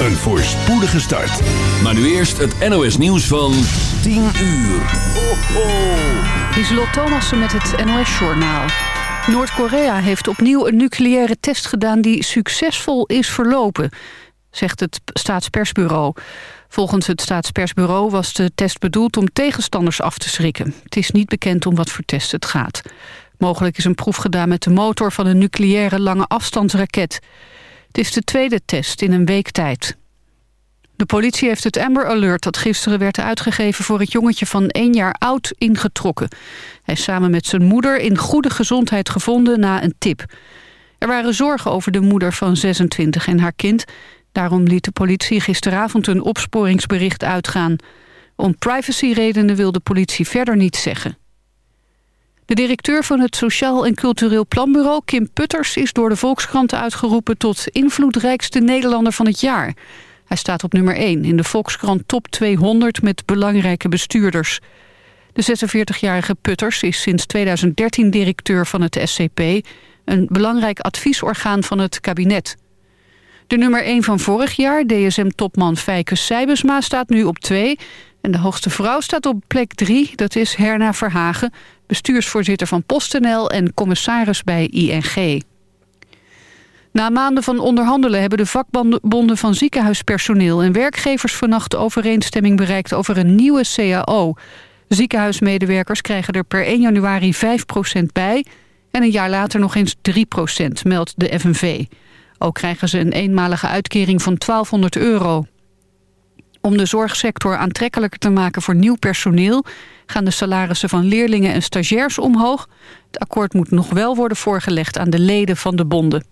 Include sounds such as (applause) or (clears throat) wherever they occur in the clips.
een voorspoedige start. Maar nu eerst het NOS nieuws van 10 uur. Ho, ho. Lieselot Thomassen met het NOS-journaal. Noord-Korea heeft opnieuw een nucleaire test gedaan... die succesvol is verlopen, zegt het staatspersbureau. Volgens het staatspersbureau was de test bedoeld om tegenstanders af te schrikken. Het is niet bekend om wat voor test het gaat. Mogelijk is een proef gedaan met de motor van een nucleaire lange afstandsraket. Het is de tweede test in een week tijd. De politie heeft het Amber Alert dat gisteren werd uitgegeven... voor het jongetje van één jaar oud ingetrokken. Hij is samen met zijn moeder in goede gezondheid gevonden na een tip. Er waren zorgen over de moeder van 26 en haar kind. Daarom liet de politie gisteravond een opsporingsbericht uitgaan. Om privacyredenen wil de politie verder niets zeggen. De directeur van het Sociaal en Cultureel Planbureau, Kim Putters... is door de Volkskrant uitgeroepen tot invloedrijkste Nederlander van het jaar. Hij staat op nummer 1 in de Volkskrant Top 200 met belangrijke bestuurders. De 46-jarige Putters is sinds 2013 directeur van het SCP... een belangrijk adviesorgaan van het kabinet. De nummer 1 van vorig jaar, DSM-topman Fijke Seibesma, staat nu op 2... En de hoogste vrouw staat op plek 3, dat is Herna Verhagen... bestuursvoorzitter van PostNL en commissaris bij ING. Na maanden van onderhandelen hebben de vakbonden van ziekenhuispersoneel... en werkgevers vannacht overeenstemming bereikt over een nieuwe CAO. Ziekenhuismedewerkers krijgen er per 1 januari 5% bij... en een jaar later nog eens 3% meldt de FNV. Ook krijgen ze een eenmalige uitkering van 1200 euro. Om de zorgsector aantrekkelijker te maken voor nieuw personeel... gaan de salarissen van leerlingen en stagiairs omhoog. Het akkoord moet nog wel worden voorgelegd aan de leden van de bonden.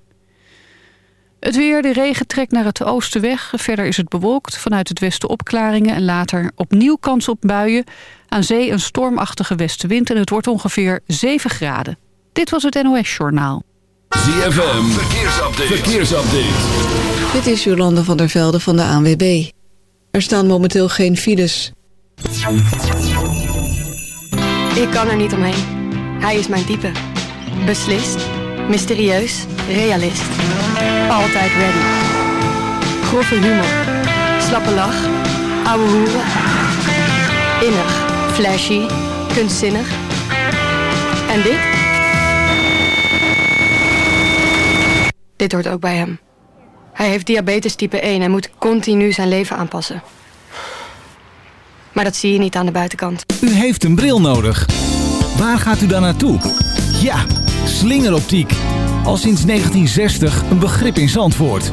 Het weer, de regen trekt naar het oosten weg. Verder is het bewolkt, vanuit het westen opklaringen... en later opnieuw kans op buien. Aan zee een stormachtige westenwind en het wordt ongeveer 7 graden. Dit was het NOS Journaal. ZFM, verkeersupdate. verkeersupdate. Dit is Jolande van der Velde van de ANWB. Er staan momenteel geen files. Ik kan er niet omheen. Hij is mijn type. Beslist, mysterieus, realist. Altijd ready. Grove humor. Slappe lach. Ouwe hoeren. Innig, flashy, kunstzinnig. En dit? Dit hoort ook bij hem. Hij heeft diabetes type 1 en moet continu zijn leven aanpassen. Maar dat zie je niet aan de buitenkant. U heeft een bril nodig. Waar gaat u dan naartoe? Ja, slingeroptiek. Al sinds 1960 een begrip in Zandvoort.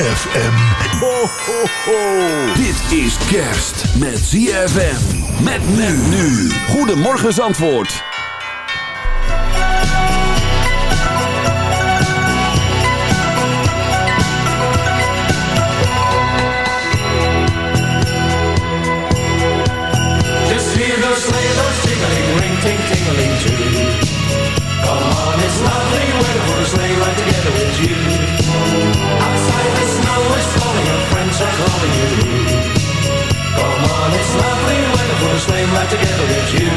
ZFM. Ho, ho, ho. Dit is kerst met ZFM. Met men nu. Goedemorgen Zandvoort. Just hear those sleigh bells jingling, ring ting tingling too. Come on, it's lovely weather for a sleigh ride together with you. Outside the is falling, friends are calling you. Come on, it's lovely for a sleigh ride together with you.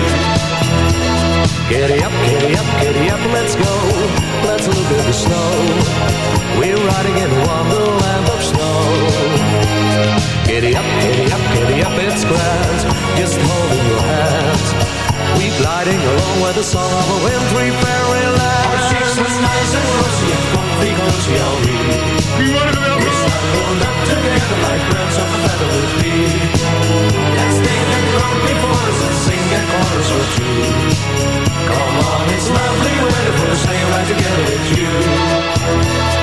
Up, up, up, let's go. Let's look at the snow. We're riding in wonderland of snow. Up, up, up, it's grand. Just holding your hand. We gliding along with the song of a wintry fairyland. Our cheeks are nice and rosy and comfy, cozy are we. We're snuggled up together like birds of a feather would be. Let's take the crowd before us and sing a chorus or two. Come on, it's lovely weather for a sleigh ride together with you.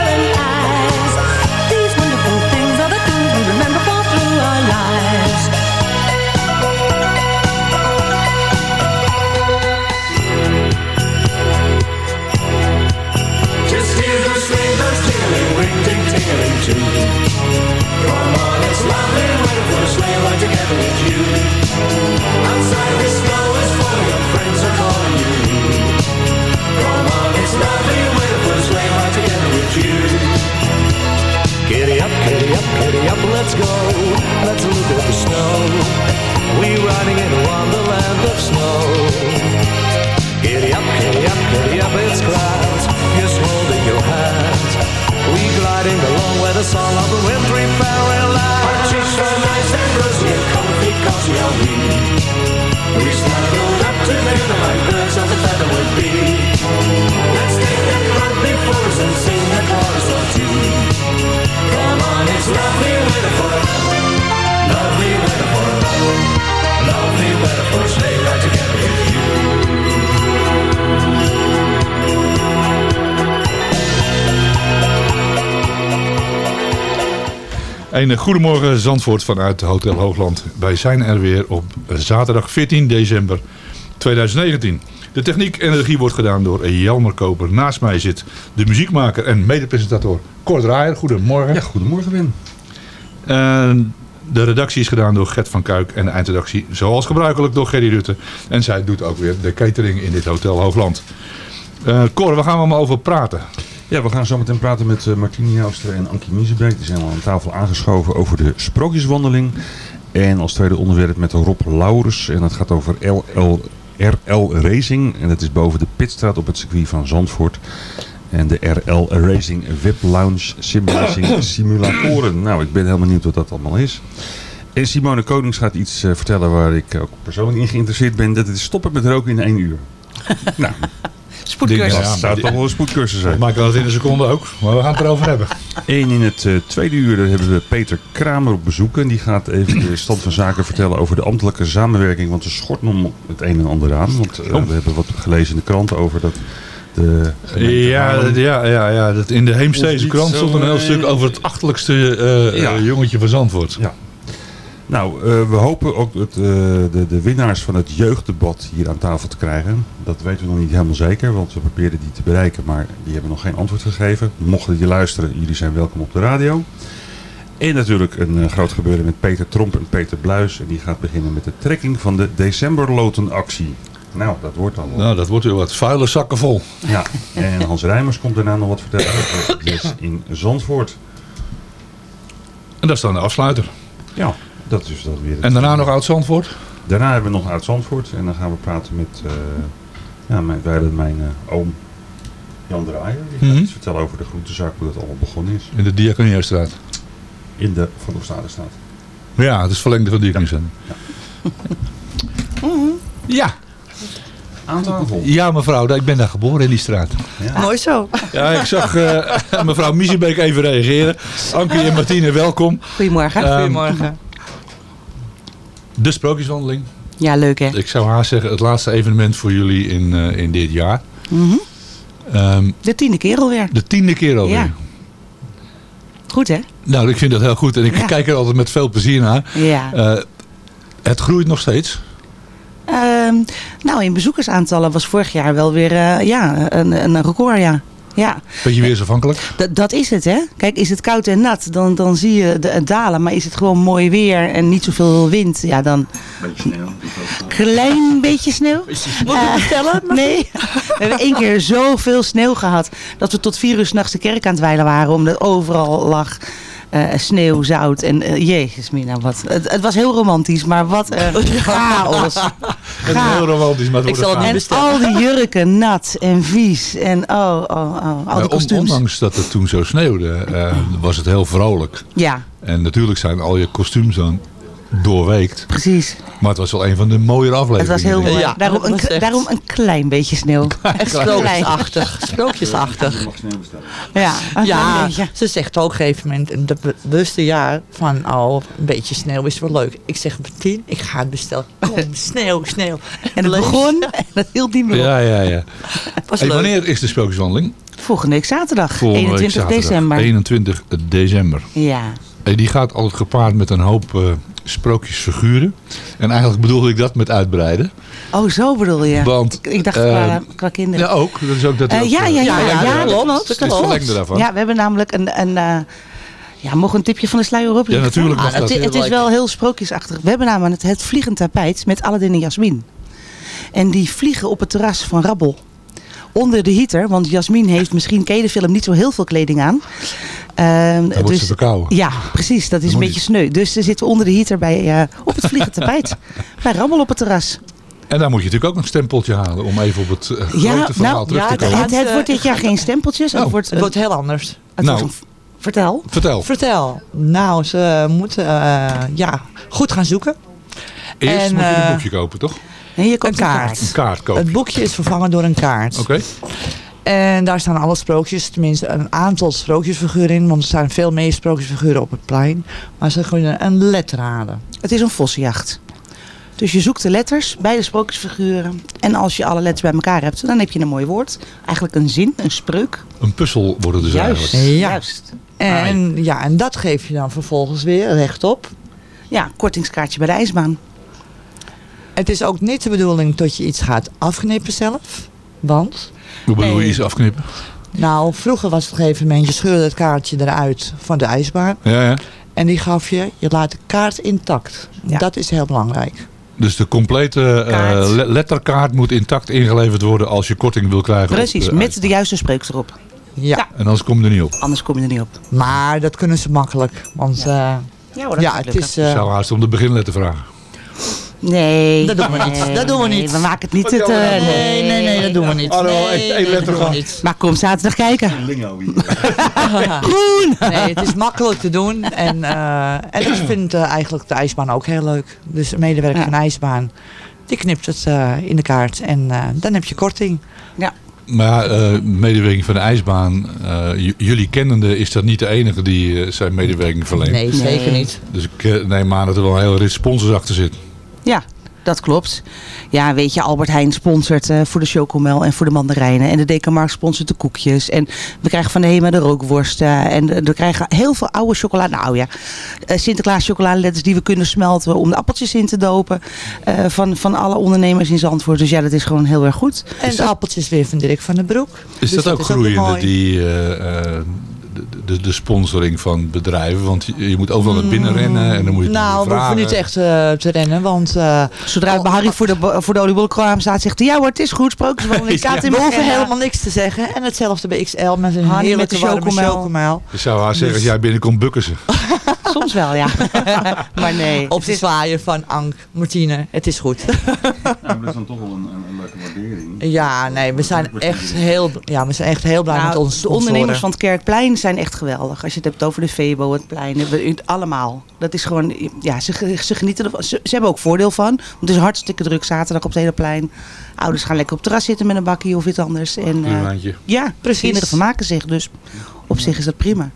too. Come on, it's lovely weather for a sleigh ride together with you. Outside the snow is falling, your friends are calling you. Come on, it's lovely weather for a sleigh ride together with you. Giddy up, giddy up, giddy up, let's go. Let's look at the snow. We're riding in a wonderland of snow. Giddy up, giddy up, giddy up, it's your hand. We gliding along with the song of the wintry fairyland. Our cheeks are nice and rosy and comfy, cozy are we. We snuggled up together like birds of a feather would be. Let's take that run before us and sing a chorus or two. Come on, it's lovely weather for lovely weather for lovely weather for sleigh ride together with you. Een goedemorgen Zandvoort vanuit Hotel Hoogland. Wij zijn er weer op zaterdag 14 december 2019. De techniek en regie wordt gedaan door Jelmer Koper. Naast mij zit de muziekmaker en medepresentator Cor Draaier. Goedemorgen. Ja, goedemorgen Wim. En de redactie is gedaan door Gert van Kuik en de eindredactie zoals gebruikelijk door Gerry Rutte. En zij doet ook weer de catering in dit Hotel Hoogland. Eh Cor, waar gaan we allemaal over praten? Ja, we gaan zo meteen praten met uh, Martine Jouster en Ankie Miezebeek. Die zijn al aan tafel aangeschoven over de sprookjeswandeling. En als tweede onderwerp met Rob Laurens. En dat gaat over LL, RL Racing. En dat is boven de Pitstraat op het circuit van Zandvoort. En de RL Racing Web Lounge Simracing (coughs) Simulatoren. Nou, ik ben heel benieuwd wat dat allemaal is. En Simone Konings gaat iets uh, vertellen waar ik ook persoonlijk in geïnteresseerd ben. Dat is stoppen met roken in één uur. (laughs) nou, Spoedcursus. Dat zou toch wel een spoedcursus zijn. Maak dat in een seconde ook, maar we gaan het erover hebben. En in het uh, tweede uur hebben we Peter Kramer op bezoek. En die gaat even de stand van zaken vertellen over de ambtelijke samenwerking. Want er schort nog het een en ander aan. Want uh, oh. we hebben wat gelezen in de krant over dat... De ja, ja, ja, ja, dat in de Heemstede krant stond een heel stuk over het achterlijkste uh, ja. jongetje van Zandvoort. Ja. Nou, uh, we hopen ook het, uh, de, de winnaars van het jeugddebat hier aan tafel te krijgen. Dat weten we nog niet helemaal zeker, want we probeerden die te bereiken, maar die hebben nog geen antwoord gegeven. Mochten die luisteren, jullie zijn welkom op de radio. En natuurlijk een uh, groot gebeuren met Peter Tromp en Peter Bluis. En die gaat beginnen met de trekking van de decemberlotenactie. Nou, dat wordt dan wel. Nou, dat wordt weer wat vuile zakken vol. Ja, en Hans Rijmers komt daarna nog wat vertellen over (coughs) les in Zandvoort. En dat is dan de afsluiter. Ja. Dat is dan weer en daarna nog Oud-Zandvoort? Daarna hebben we nog Oud-Zandvoort. En dan gaan we praten met uh, ja, mijn, wij mijn uh, oom Jan Draaier. Die gaat mm -hmm. iets vertellen over de groentezaak, hoe dat allemaal begonnen is. In de Diakoniestraat? In de Van Oostvaderstraat. Ja, het is verlengde van de Diakoniestraat. Ja. Ja. ja. Aan tafel. Ja, mevrouw, ik ben daar geboren in die straat. Ja. Mooi zo. Ja, ik zag uh, (laughs) mevrouw Miezebeek even reageren. Ankie en Martine, welkom. Goedemorgen. Um, Goedemorgen. De sprookjeswandeling. Ja, leuk hè? Ik zou haast zeggen het laatste evenement voor jullie in, uh, in dit jaar. Mm -hmm. um, de tiende keer alweer. De tiende keer alweer. Ja. Goed hè? Nou, ik vind dat heel goed. En ik ja. kijk er altijd met veel plezier naar. Ja. Uh, het groeit nog steeds. Ehm, nou, in bezoekersaantallen was vorig jaar wel weer eh, ja, een, een record, ja. Ja, Beetje weersafhankelijk. dat, dat is het, hè. Kijk, is het koud en nat, dan, dan zie je de, het dalen. Maar is het gewoon mooi weer en niet zoveel wind, ja, dan... Beetje sneeuw. Klein beetje sneeuw. Moet ik vertellen? Nee, we hebben één keer zoveel sneeuw gehad dat we tot vier uur s'nachts de kerk aan het wijlen waren. Omdat overal lag eh, sneeuw, zout en uh, jezus mina, wat. Het, het was heel romantisch, maar wat een (laughs) chaos. (laughs) Het is heel romantisch, maar het Ik wordt zal het een niet chaos. En al die jurken nat en vies en oh, oh, oh, al Maar die kostuums. ondanks dat het toen zo sneeuwde, eh, was het heel vrolijk. Ja, En natuurlijk zijn al je kostuums dan doorweekt. precies. Maar het was wel een van de mooiere Het afleveringen. was heel mooi. Ja, daarom, een, echt- daarom een klein beetje sneeuw. (laughs) Echt sprookjesachtig. Sprookjesachtig. mag sneeuw bestellen. Ja, een klein Ja, beetje. ze zegt ook op een gegeven moment in het bewuste jaar van oh, een beetje sneeuw is wel leuk. Ik zeg Martien, ik ga het bestellen. Kom, sneeuw, sneeuw. En het begon en dat hield niet meer op. Ja, ja, ja. (laughs) Was Hey, leuk. wanneer is de sprookjeswandeling? Volgende week zaterdag, Volgende week 21 zaterdag, december. 21 december. Ja. En die gaat altijd gepaard met een hoop eh, sprookjesfiguren. En eigenlijk bedoelde ik dat met uitbreiden. Oh, zo bedoel je. Want, ik, ik dacht qua, qua kinderen. Ja, ook. Dat is ook dat Eh, ook, ja, eh, ja, ja, ja, ja, ja, dat klopt. Dat daarvan. Ja, we hebben namelijk een... een eh, ja, mogen we een tipje van de sluier oplichten? Ja, natuurlijk mag Ah, het, het is wel heel sprookjesachtig. We hebben namelijk het vliegend tapijt met Aladdin en Jasmin. En die vliegen op het terras van Rabbel. Onder de heater, want Jasmin heeft misschien, ken je de film, niet zo heel veel kleding aan. Ehm, Dan wordt ze verkouden. Ja, precies. Dat is een beetje sneu. Dus ze zitten onder de heater bij, eh, op het vliegend (laughs) tapijt. bij Rabbel op het terras. En daar moet je natuurlijk ook een stempeltje halen om even op het eh, Ja, grote verhaal nou, terug ja, te Het, komen. Het eh, wordt dit jaar geen stempeltjes. Oh, het wordt, Het wordt heel anders. het Nou. wordt een- vertel. Vertel. Vertel. Nou, ze moeten eh, ja, goed gaan zoeken. Eerst En, moet je een boekje kopen, toch? En je Een koopt kaart. Een kaart kopen. Het boekje is vervangen door een kaart. Oké. En daar staan alle sprookjes, tenminste een aantal sprookjesfiguren in. Want er staan veel meer sprookjesfiguren op het plein. Maar ze kunnen een letter raden. Het is een vossenjacht. Dus je zoekt de letters bij de sprookjesfiguren. En als je alle letters bij elkaar hebt, dan heb je een mooi woord. Eigenlijk een zin, een spreuk. Een puzzel wordt het dus Juist. eigenlijk. Ja. Juist. En, ja, en dat geef je dan vervolgens weer rechtop. Ja, kortingskaartje bij de ijsbaan. Het is ook niet de bedoeling dat je iets gaat afknippen zelf. Want, Hoe bedoel je iets afknippen? nou, vroeger was het op een gegeven moment, je scheurde het kaartje eruit van de ijsbaan. Ja, ja. En die gaf je, je laat de kaart intact. Ja. Dat is heel belangrijk. Dus de complete eh, Kaart. le- letterkaart moet intact ingeleverd worden als je korting wil krijgen. Precies, de met de juiste spreuk erop. Ja. Ja. En anders kom je er niet op. Anders kom je er niet op. Maar dat kunnen ze makkelijk. Want ja, Ja, hoor, dat ja het is... Ik eh, zou haast om de beginletter vragen. Nee. Dat doen we niet. nee, Dat doen we nee, niet. We maken het niet het... eh, nee, nee, nee, dat doen we niet. Hallo, nee, één- nee, letter niet. Maar kom zaterdag kijken. (laughs) Groen! Nee, het is makkelijk te doen. En, eh, en ik (clears throat) vind eh, eigenlijk de ijsbaan ook heel leuk. Dus een medewerker Ja. van de ijsbaan, die knipt het eh, in de kaart. En eh, dan heb je korting. Maar ja, eh, medewerking van de ijsbaan. eh, j- jullie kennende is dat niet de enige die eh, zijn medewerking verleent. Nee, zeker niet. Dus ik neem aan dat er wel een hele rit sponsors achter zit. Ja, dat klopt. Ja, weet je, Albert Heijn sponsort eh, voor de chocomel en voor de mandarijnen. En de Dekamarkt sponsort de koekjes. En we krijgen van de HEMA de rookworsten. En eh, we krijgen heel veel oude chocolade. Nou ja, eh, Sinterklaas chocoladeletters die we kunnen smelten om de appeltjes in te dopen. eh, van, van alle ondernemers in Zandvoort. Dus ja, dat is gewoon heel erg goed. En de appeltjes weer van Dirk van den Broek. Is Dus dat ook groeiende, die, eh, eh, de, de, sponsoring van bedrijven? Want je, je moet overal naar binnen rennen en dan moet je het Nou, we hoeven niet echt eh, te rennen, want... eh, Zodra het bij Harry voor de, voor de oliebollenkraam staat, zegt hij... Ja hoor, het is goed, sprookjeswandeling. Staat in agenda. (laughs) helemaal niks te zeggen. En hetzelfde bij XL met een Honey heerlijke met de chocomel. Je zou haar zeggen, Dus- als jij binnenkomt, bukken ze. (laughs) Soms wel, ja. (laughs) maar nee. Op de zwaaier van Ank, Martine, het is goed. (laughs) Maar dat is dan toch wel een, een, een leuke waardering. Ja, nee, we zijn echt heel, ja, we zijn echt heel blij Nou, met onze de ondernemers van het Kerkplein zijn echt geweldig. Als je het hebt over de Febo, het plein, hebben we- allemaal. Dat is gewoon, ja, ze, ze genieten ervan. Ze, ze hebben ook voordeel van. Want het is hartstikke druk zaterdag op het hele plein. Ouders gaan lekker op het terras zitten met een bakje of iets anders. En, eh, Een wijntje. ja, Precies. kinderen vermaken zich. Dus op zich is dat prima.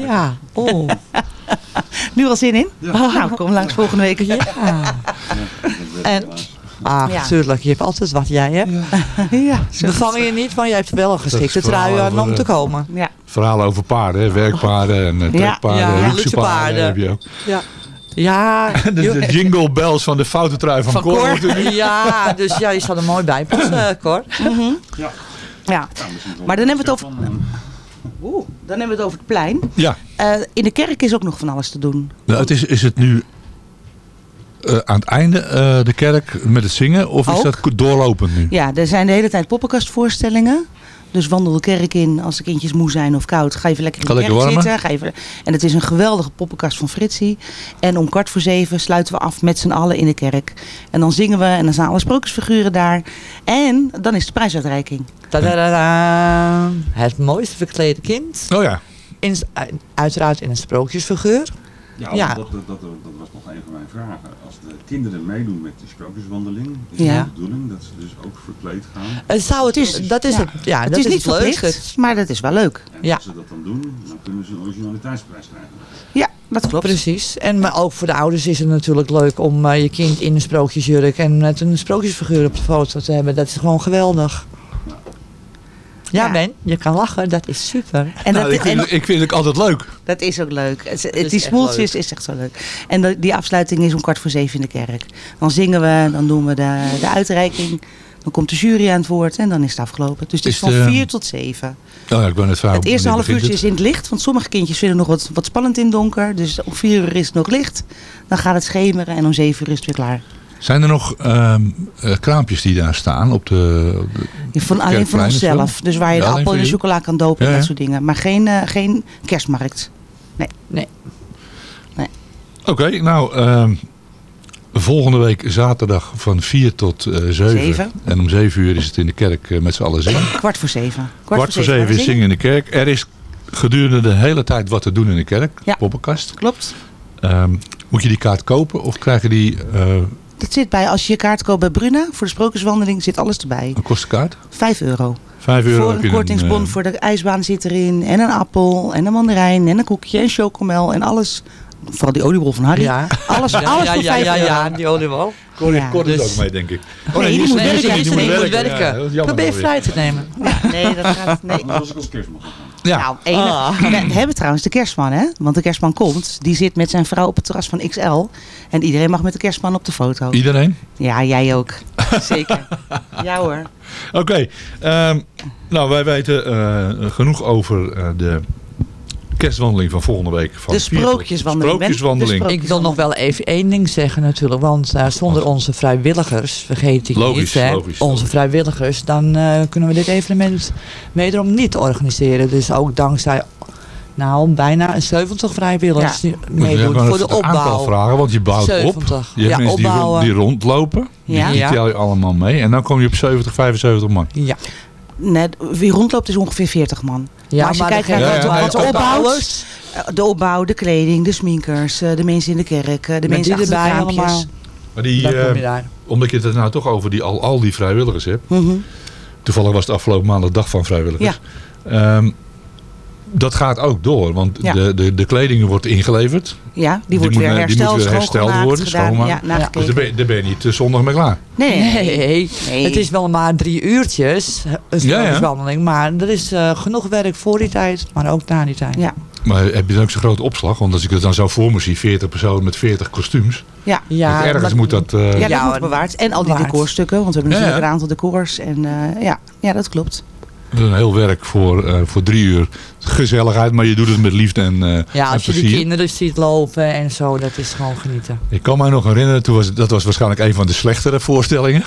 Ja, oh. Nu al zin in? Nou, kom langs volgende week. Ja. En, ah, tuurlijk, je hebt altijd wat jij, hè? Ja. Bevang je niet van, jij hebt wel een geschikte trui aan om te eh, komen. Ja. Verhalen over paarden, hè? werkpaarden en Ja. trekpaarden, Ja, luxe paarden heb je ook. Ja. Ja. (laughs) De, de jingle bells van de foute trui van, Van Cor. (laughs) Ja, dus ja, je zal er mooi bij passen, (laughs) eh, Cor. Ja. ja. Maar dan hebben we het over... Oeh, dan hebben we het over het plein. Ja. Eh, in de kerk is ook nog van alles te doen. Nou, het is, is het nu eh, aan het einde eh, de kerk met het zingen? Of is dat doorlopend nu? Ja, er zijn de hele tijd poppenkastvoorstellingen. Dus wandel de kerk in als de kindjes moe zijn of koud. Ga even lekker in de kerk warmen. zitten. Ga even... En het is een geweldige poppenkast van Fritsie. En om kwart voor zeven sluiten we af met z'n allen in de kerk. En dan zingen we en dan staan alle sprookjesfiguren daar. En dan is de prijsuitreiking. Tadadada. Het mooiste verklede kind. Oh ja. In, uiteraard in een sprookjesfiguur. Ja, Ja. Dat, dat, dat, dat was nog een van mijn vragen. Als de kinderen meedoen met de sprookjeswandeling, is Ja. de bedoeling dat ze dus ook verkleed gaan? Het zou het is, dat is Ja. het, ja, het dat is niet het verplicht, maar dat is wel leuk. En Ja. als ze dat dan doen, dan kunnen ze een originaliteitsprijs krijgen. Ja, dat klopt. Precies. En maar ook voor de ouders is het natuurlijk leuk om eh, je kind in een sprookjesjurk en met een sprookjesfiguur op de foto te hebben. Dat is gewoon geweldig. Ja, Ja. Ben, je kan lachen. Dat is super. En Nou, dat, ik, vind, en- het- ik vind het altijd leuk. Dat is ook leuk. Het, het- is die smoeltjes is echt zo leuk. En de- die afsluiting is om kwart voor zeven in de kerk. Dan zingen we, dan doen we de, de uitreiking. Dan komt de jury aan het woord en dan is het afgelopen. Dus het is, Is van de- vier tot zeven. Oh, ja, ik ben vragen, het eerste half uurtje is in het licht. Want sommige kindjes vinden nog wat, wat spannend in het donker. Dus om vier uur is het nog licht. Dan gaat het schemeren en om zeven uur is het weer klaar. Zijn er nog ehm, eh, kraampjes die daar staan? Op de, op de- Van, alleen van zo? onszelf. Dus waar je Ja, de appel en voor de chocola kan dopen Ja, en dat soort dingen. Maar geen, eh, geen kerstmarkt. Nee. Nee. Oké, nou, ehm, volgende week zaterdag van 4 tot eh 7. Zeven. En om 7 uur is het in de kerk eh, met z'n allen zingen. Kwart voor zeven. Kwart, voor 7 gaan we is zingen in de kerk. Er is gedurende de hele tijd wat te doen in de kerk. Ja. Poppenkast. Klopt. Ehm, moet je die kaart kopen of krijgen die... eh Dat zit bij, als je je kaart koopt bij Bruna, voor de sprookjeswandeling, zit alles erbij. wat kost de kaart? Vijf euro. 5 euro voor een kortingsbon eh, voor de ijsbaan zit erin. En een appel, en een mandarijn, en een koekje, en chocomel, en alles. Vooral die oliebol van Harry. Ja. Alles, Ja, alles ja, voor ja, vijf ja, euro. ja, die oliebol. Cor, Ja. Cor Dus- ook mee, denk ik. Oh, Nee, die moet Nee, werken. die Die moet moet werken. Probeer vrij te nemen. Nee, dat gaat... Nee. Ik als kerstman. Ja, Nou, enig. Ah. We hebben trouwens de kerstman, hè? Want de kerstman komt. Die zit met zijn vrouw op het terras van XL. En iedereen mag met de kerstman op de foto. iedereen? Ja, jij ook. (laughs) Zeker. Ja hoor. Oké, ehm, nou wij weten eh, genoeg over eh, de kerstwandeling van volgende week. Van De 4 tot- sprookjeswandeling. Sprookjeswandeling. De Ik wil nog wel even één ding zeggen natuurlijk. Want eh, zonder onze vrijwilligers, vergeet ik Logisch, niet. Hè, logisch, onze logisch. vrijwilligers. Dan eh, kunnen we dit evenement wederom niet organiseren. Dus ook dankzij nou, bijna 70 vrijwilligers je meedoen voor de het aantal opbouw. vragen, want je bouwt 70. op. Je hebt Ja, mensen die, rond- die rondlopen. Ja. Die, die Ja. tel je allemaal mee. En dan kom je op 70, 75 man. Ja. Nee, wie rondloopt is ongeveer 40 man. Ja, maar als je maar kijkt naar wat, wat de opbouwt, eh, de opbouw, de kleding, de sminkers, eh, de mensen in de kerk, eh, de Met mensen die erbij allemaal. Maar die, Dan kom eh, je daar. omdat je het nou toch over die, al, al die vrijwilligers hebt. Mhm. Toevallig was het afgelopen maandag dag van vrijwilligers. Ehm, dat gaat ook door. Want Ja. de, de, de kleding wordt ingeleverd. Ja, die wordt moet- weer die hersteld, moet weer hersteld worden, schoonmaken. Ja, Dus daar ben, je- daar ben je niet eh, zondag mee klaar. Nee, nee, nee. Nee, Nee. het is wel maar drie uurtjes, eh, een Ja, ja. sprookjeswandeling. Maar er is eh, genoeg werk voor die tijd, maar ook na die tijd. Ja. Maar heb je dan ook zo'n grote opslag? Want als ik het dan zo voor me zie, 40 personen met 40 kostuums. Ja. Ja, ergens maar- moet dat... eh, Ja, dat Ja, wordt bewaard. En al die bewaard. decorstukken, want we hebben natuurlijk ja. een aantal decors. En eh, ja. ja, dat klopt. Dat is een heel werk voor, eh, voor drie uur. Gezelligheid, maar je doet het met liefde en, eh Ja, en als je die plezier. kinderen ziet lopen en zo, dat is gewoon genieten. Ik kan mij nog herinneren, toen was, dat was waarschijnlijk een van de slechtere voorstellingen.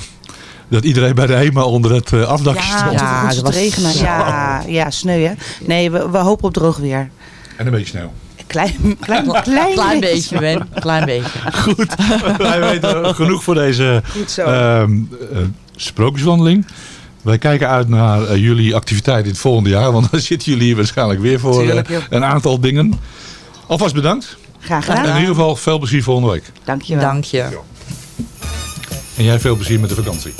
Dat iedereen bij de HEMA onder het eh, afdakje Ja, stond. ja het dat was regenen. Ja, ja, sneu hè. Nee, we, we hopen op droog weer. En een beetje sneeuw. Klein, (laughs) klein, klein, Klein beetje, Ben. Klein beetje. (laughs) Goed, wij weten genoeg voor deze ehm, eh, sprookjeswandeling. Wij kijken uit naar eh, jullie activiteit in het volgende jaar. Want (laughs) dan zitten jullie hier waarschijnlijk weer voor eh, Tuurlijk, een aantal dingen. Alvast bedankt. Graag En in gedaan. ieder geval veel plezier volgende week. Dankjewel. Dank je. En jij veel plezier met de vakantie.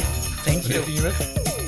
Dank je.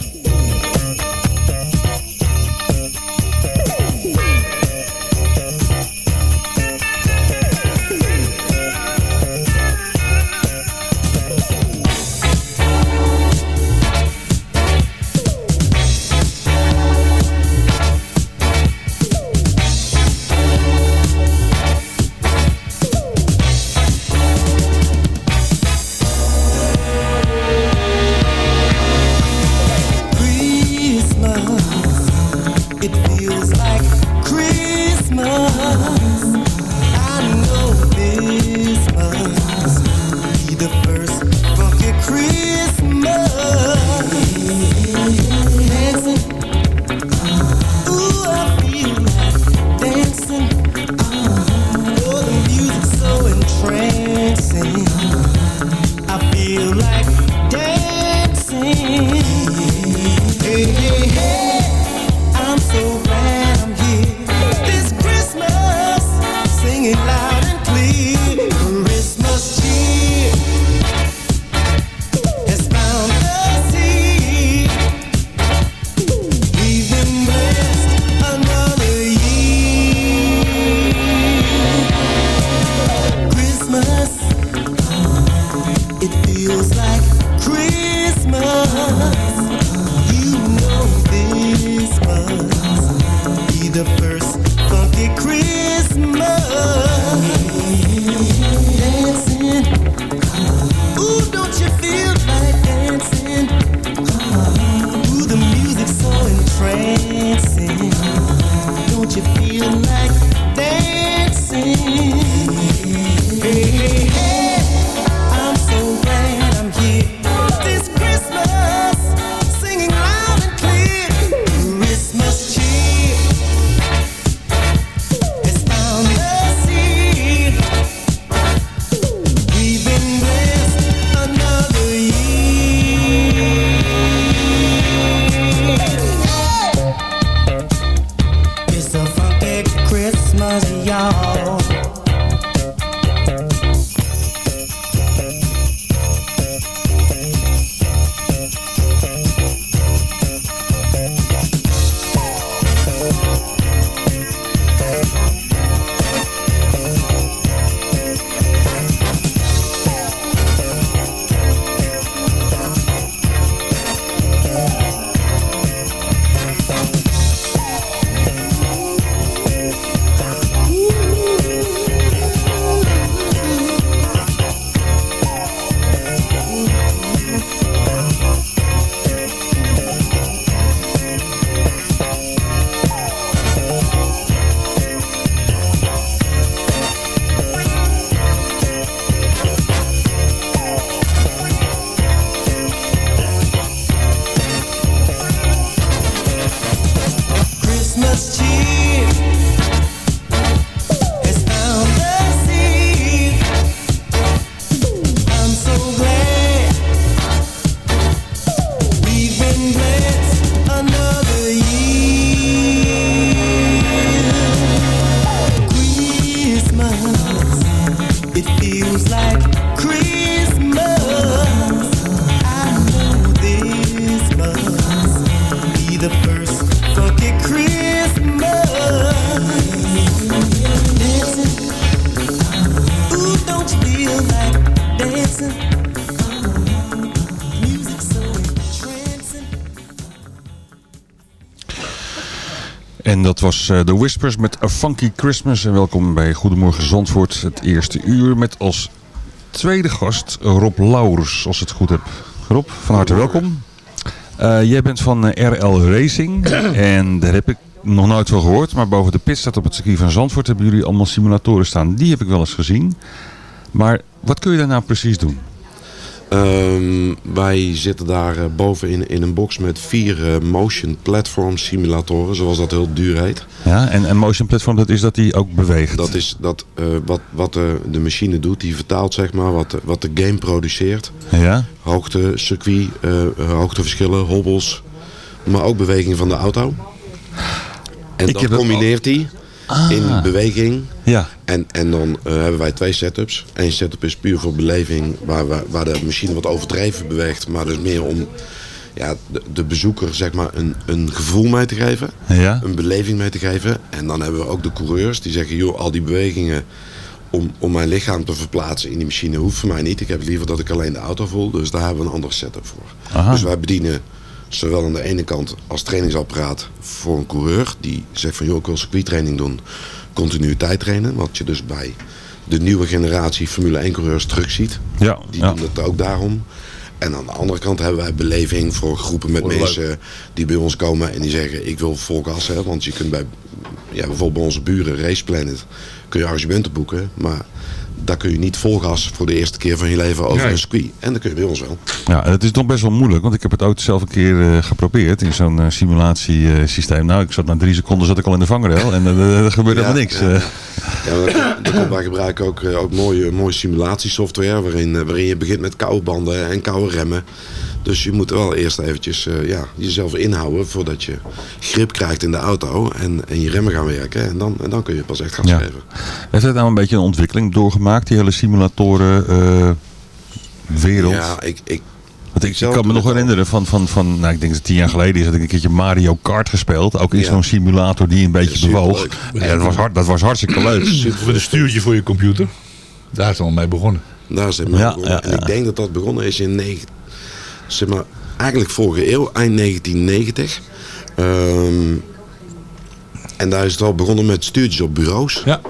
Was eh, The Whispers met A Funky Christmas. En welkom bij Goedemorgen Zandvoort. Het eerste uur met als tweede gast Rob Laurens, als ik het goed heb. Rob, van harte welkom. Eh, jij bent van eh, RL Racing. (clears throat) en daar heb ik nog nooit van gehoord. Maar boven de pit staat op het circuit van Zandvoort hebben jullie allemaal simulatoren staan. Die heb ik wel eens gezien. Maar wat kun je daar nou precies doen? Ehm, wij zitten daar eh, bovenin in een box met vier eh, motion platform simulatoren, zoals dat heel duur heet. Ja, en motion platform, dat is dat die ook beweegt. Dat is dat, eh, wat, wat de, de machine doet, die vertaalt zeg maar wat, de- wat de game produceert. Ja? Hoogte, circuit, hoogteverschillen, hobbels, maar ook beweging van de auto. En Ik dat combineert hij Ah. in beweging. Ja. En, en dan eh, hebben wij twee setups. Eén setup is puur voor beleving, waar, we, waar de machine wat overdreven beweegt. Maar dus meer om ja, de, de bezoeker zeg maar, een, een gevoel mee te geven. Ja. Een beleving mee te geven. En dan hebben we ook de coureurs die zeggen, joh, al die bewegingen om, om mijn lichaam te verplaatsen in die machine hoeft voor mij niet. Ik heb liever dat ik alleen de auto voel. Dus daar hebben we een andere setup voor. Aha. Dus wij bedienen zowel aan de ene kant als trainingsapparaat voor een coureur. Die zegt van, joh, ik wil circuittraining doen. Continuïteit trainen. Wat je dus bij de nieuwe generatie Formule 1 coureurs terug ziet. Ja, Die ja. doen het ook daarom. En aan de andere kant hebben wij beleving voor groepen met leuk. mensen die bij ons komen en die zeggen ik wil vol gas. Hè, want je kunt bij, ja, bijvoorbeeld bij onze buren Race Planet kun je arrangementen boeken. Maar daar kun je niet vol gas voor de eerste keer van je leven over Nee. een circuit. En dat kun je bij ons wel. Ja, het is nog best wel moeilijk, want ik heb het ook zelf een keer eh, geprobeerd in zo'n eh, simulatiesysteem. nou, ik zat na drie seconden zat ik al in de vangrail en eh, er gebeurde Ja, niks. ja, eh. Ja, maar dat- dat komt- wij gebruiken ook, ook mooie, mooie simulatiesoftware waarin, waarin je begint met koude banden en koude remmen. Dus je moet wel eerst eventjes eh, ja, jezelf inhouden voordat je grip krijgt in de auto en, en je remmen gaan werken. En dan, en dan kun je pas echt gaan Ja. schrijven. Heeft het nou een beetje een ontwikkeling doorgemaakt, die hele simulatoren eh, wereld? Ja, ik, ik, Want ik, kan me nog al. herinneren van, van, van nou, ik denk dat het tien jaar geleden is dat ik een keertje Mario Kart gespeeld. Ook in Ja. zo'n simulator die een beetje bewoog. Ja, dat, was hard, dat was hartstikke leuk. Met een stuurtje voor je computer. Daar is het allemaal mee begonnen. Daar is het mee Ja, begonnen. ja, En ik denk dat dat begonnen is in negen- zeg maar, eigenlijk vorige eeuw, eind 1990. Ehm, en daar is het al begonnen met stuurtjes op bureaus. Ja.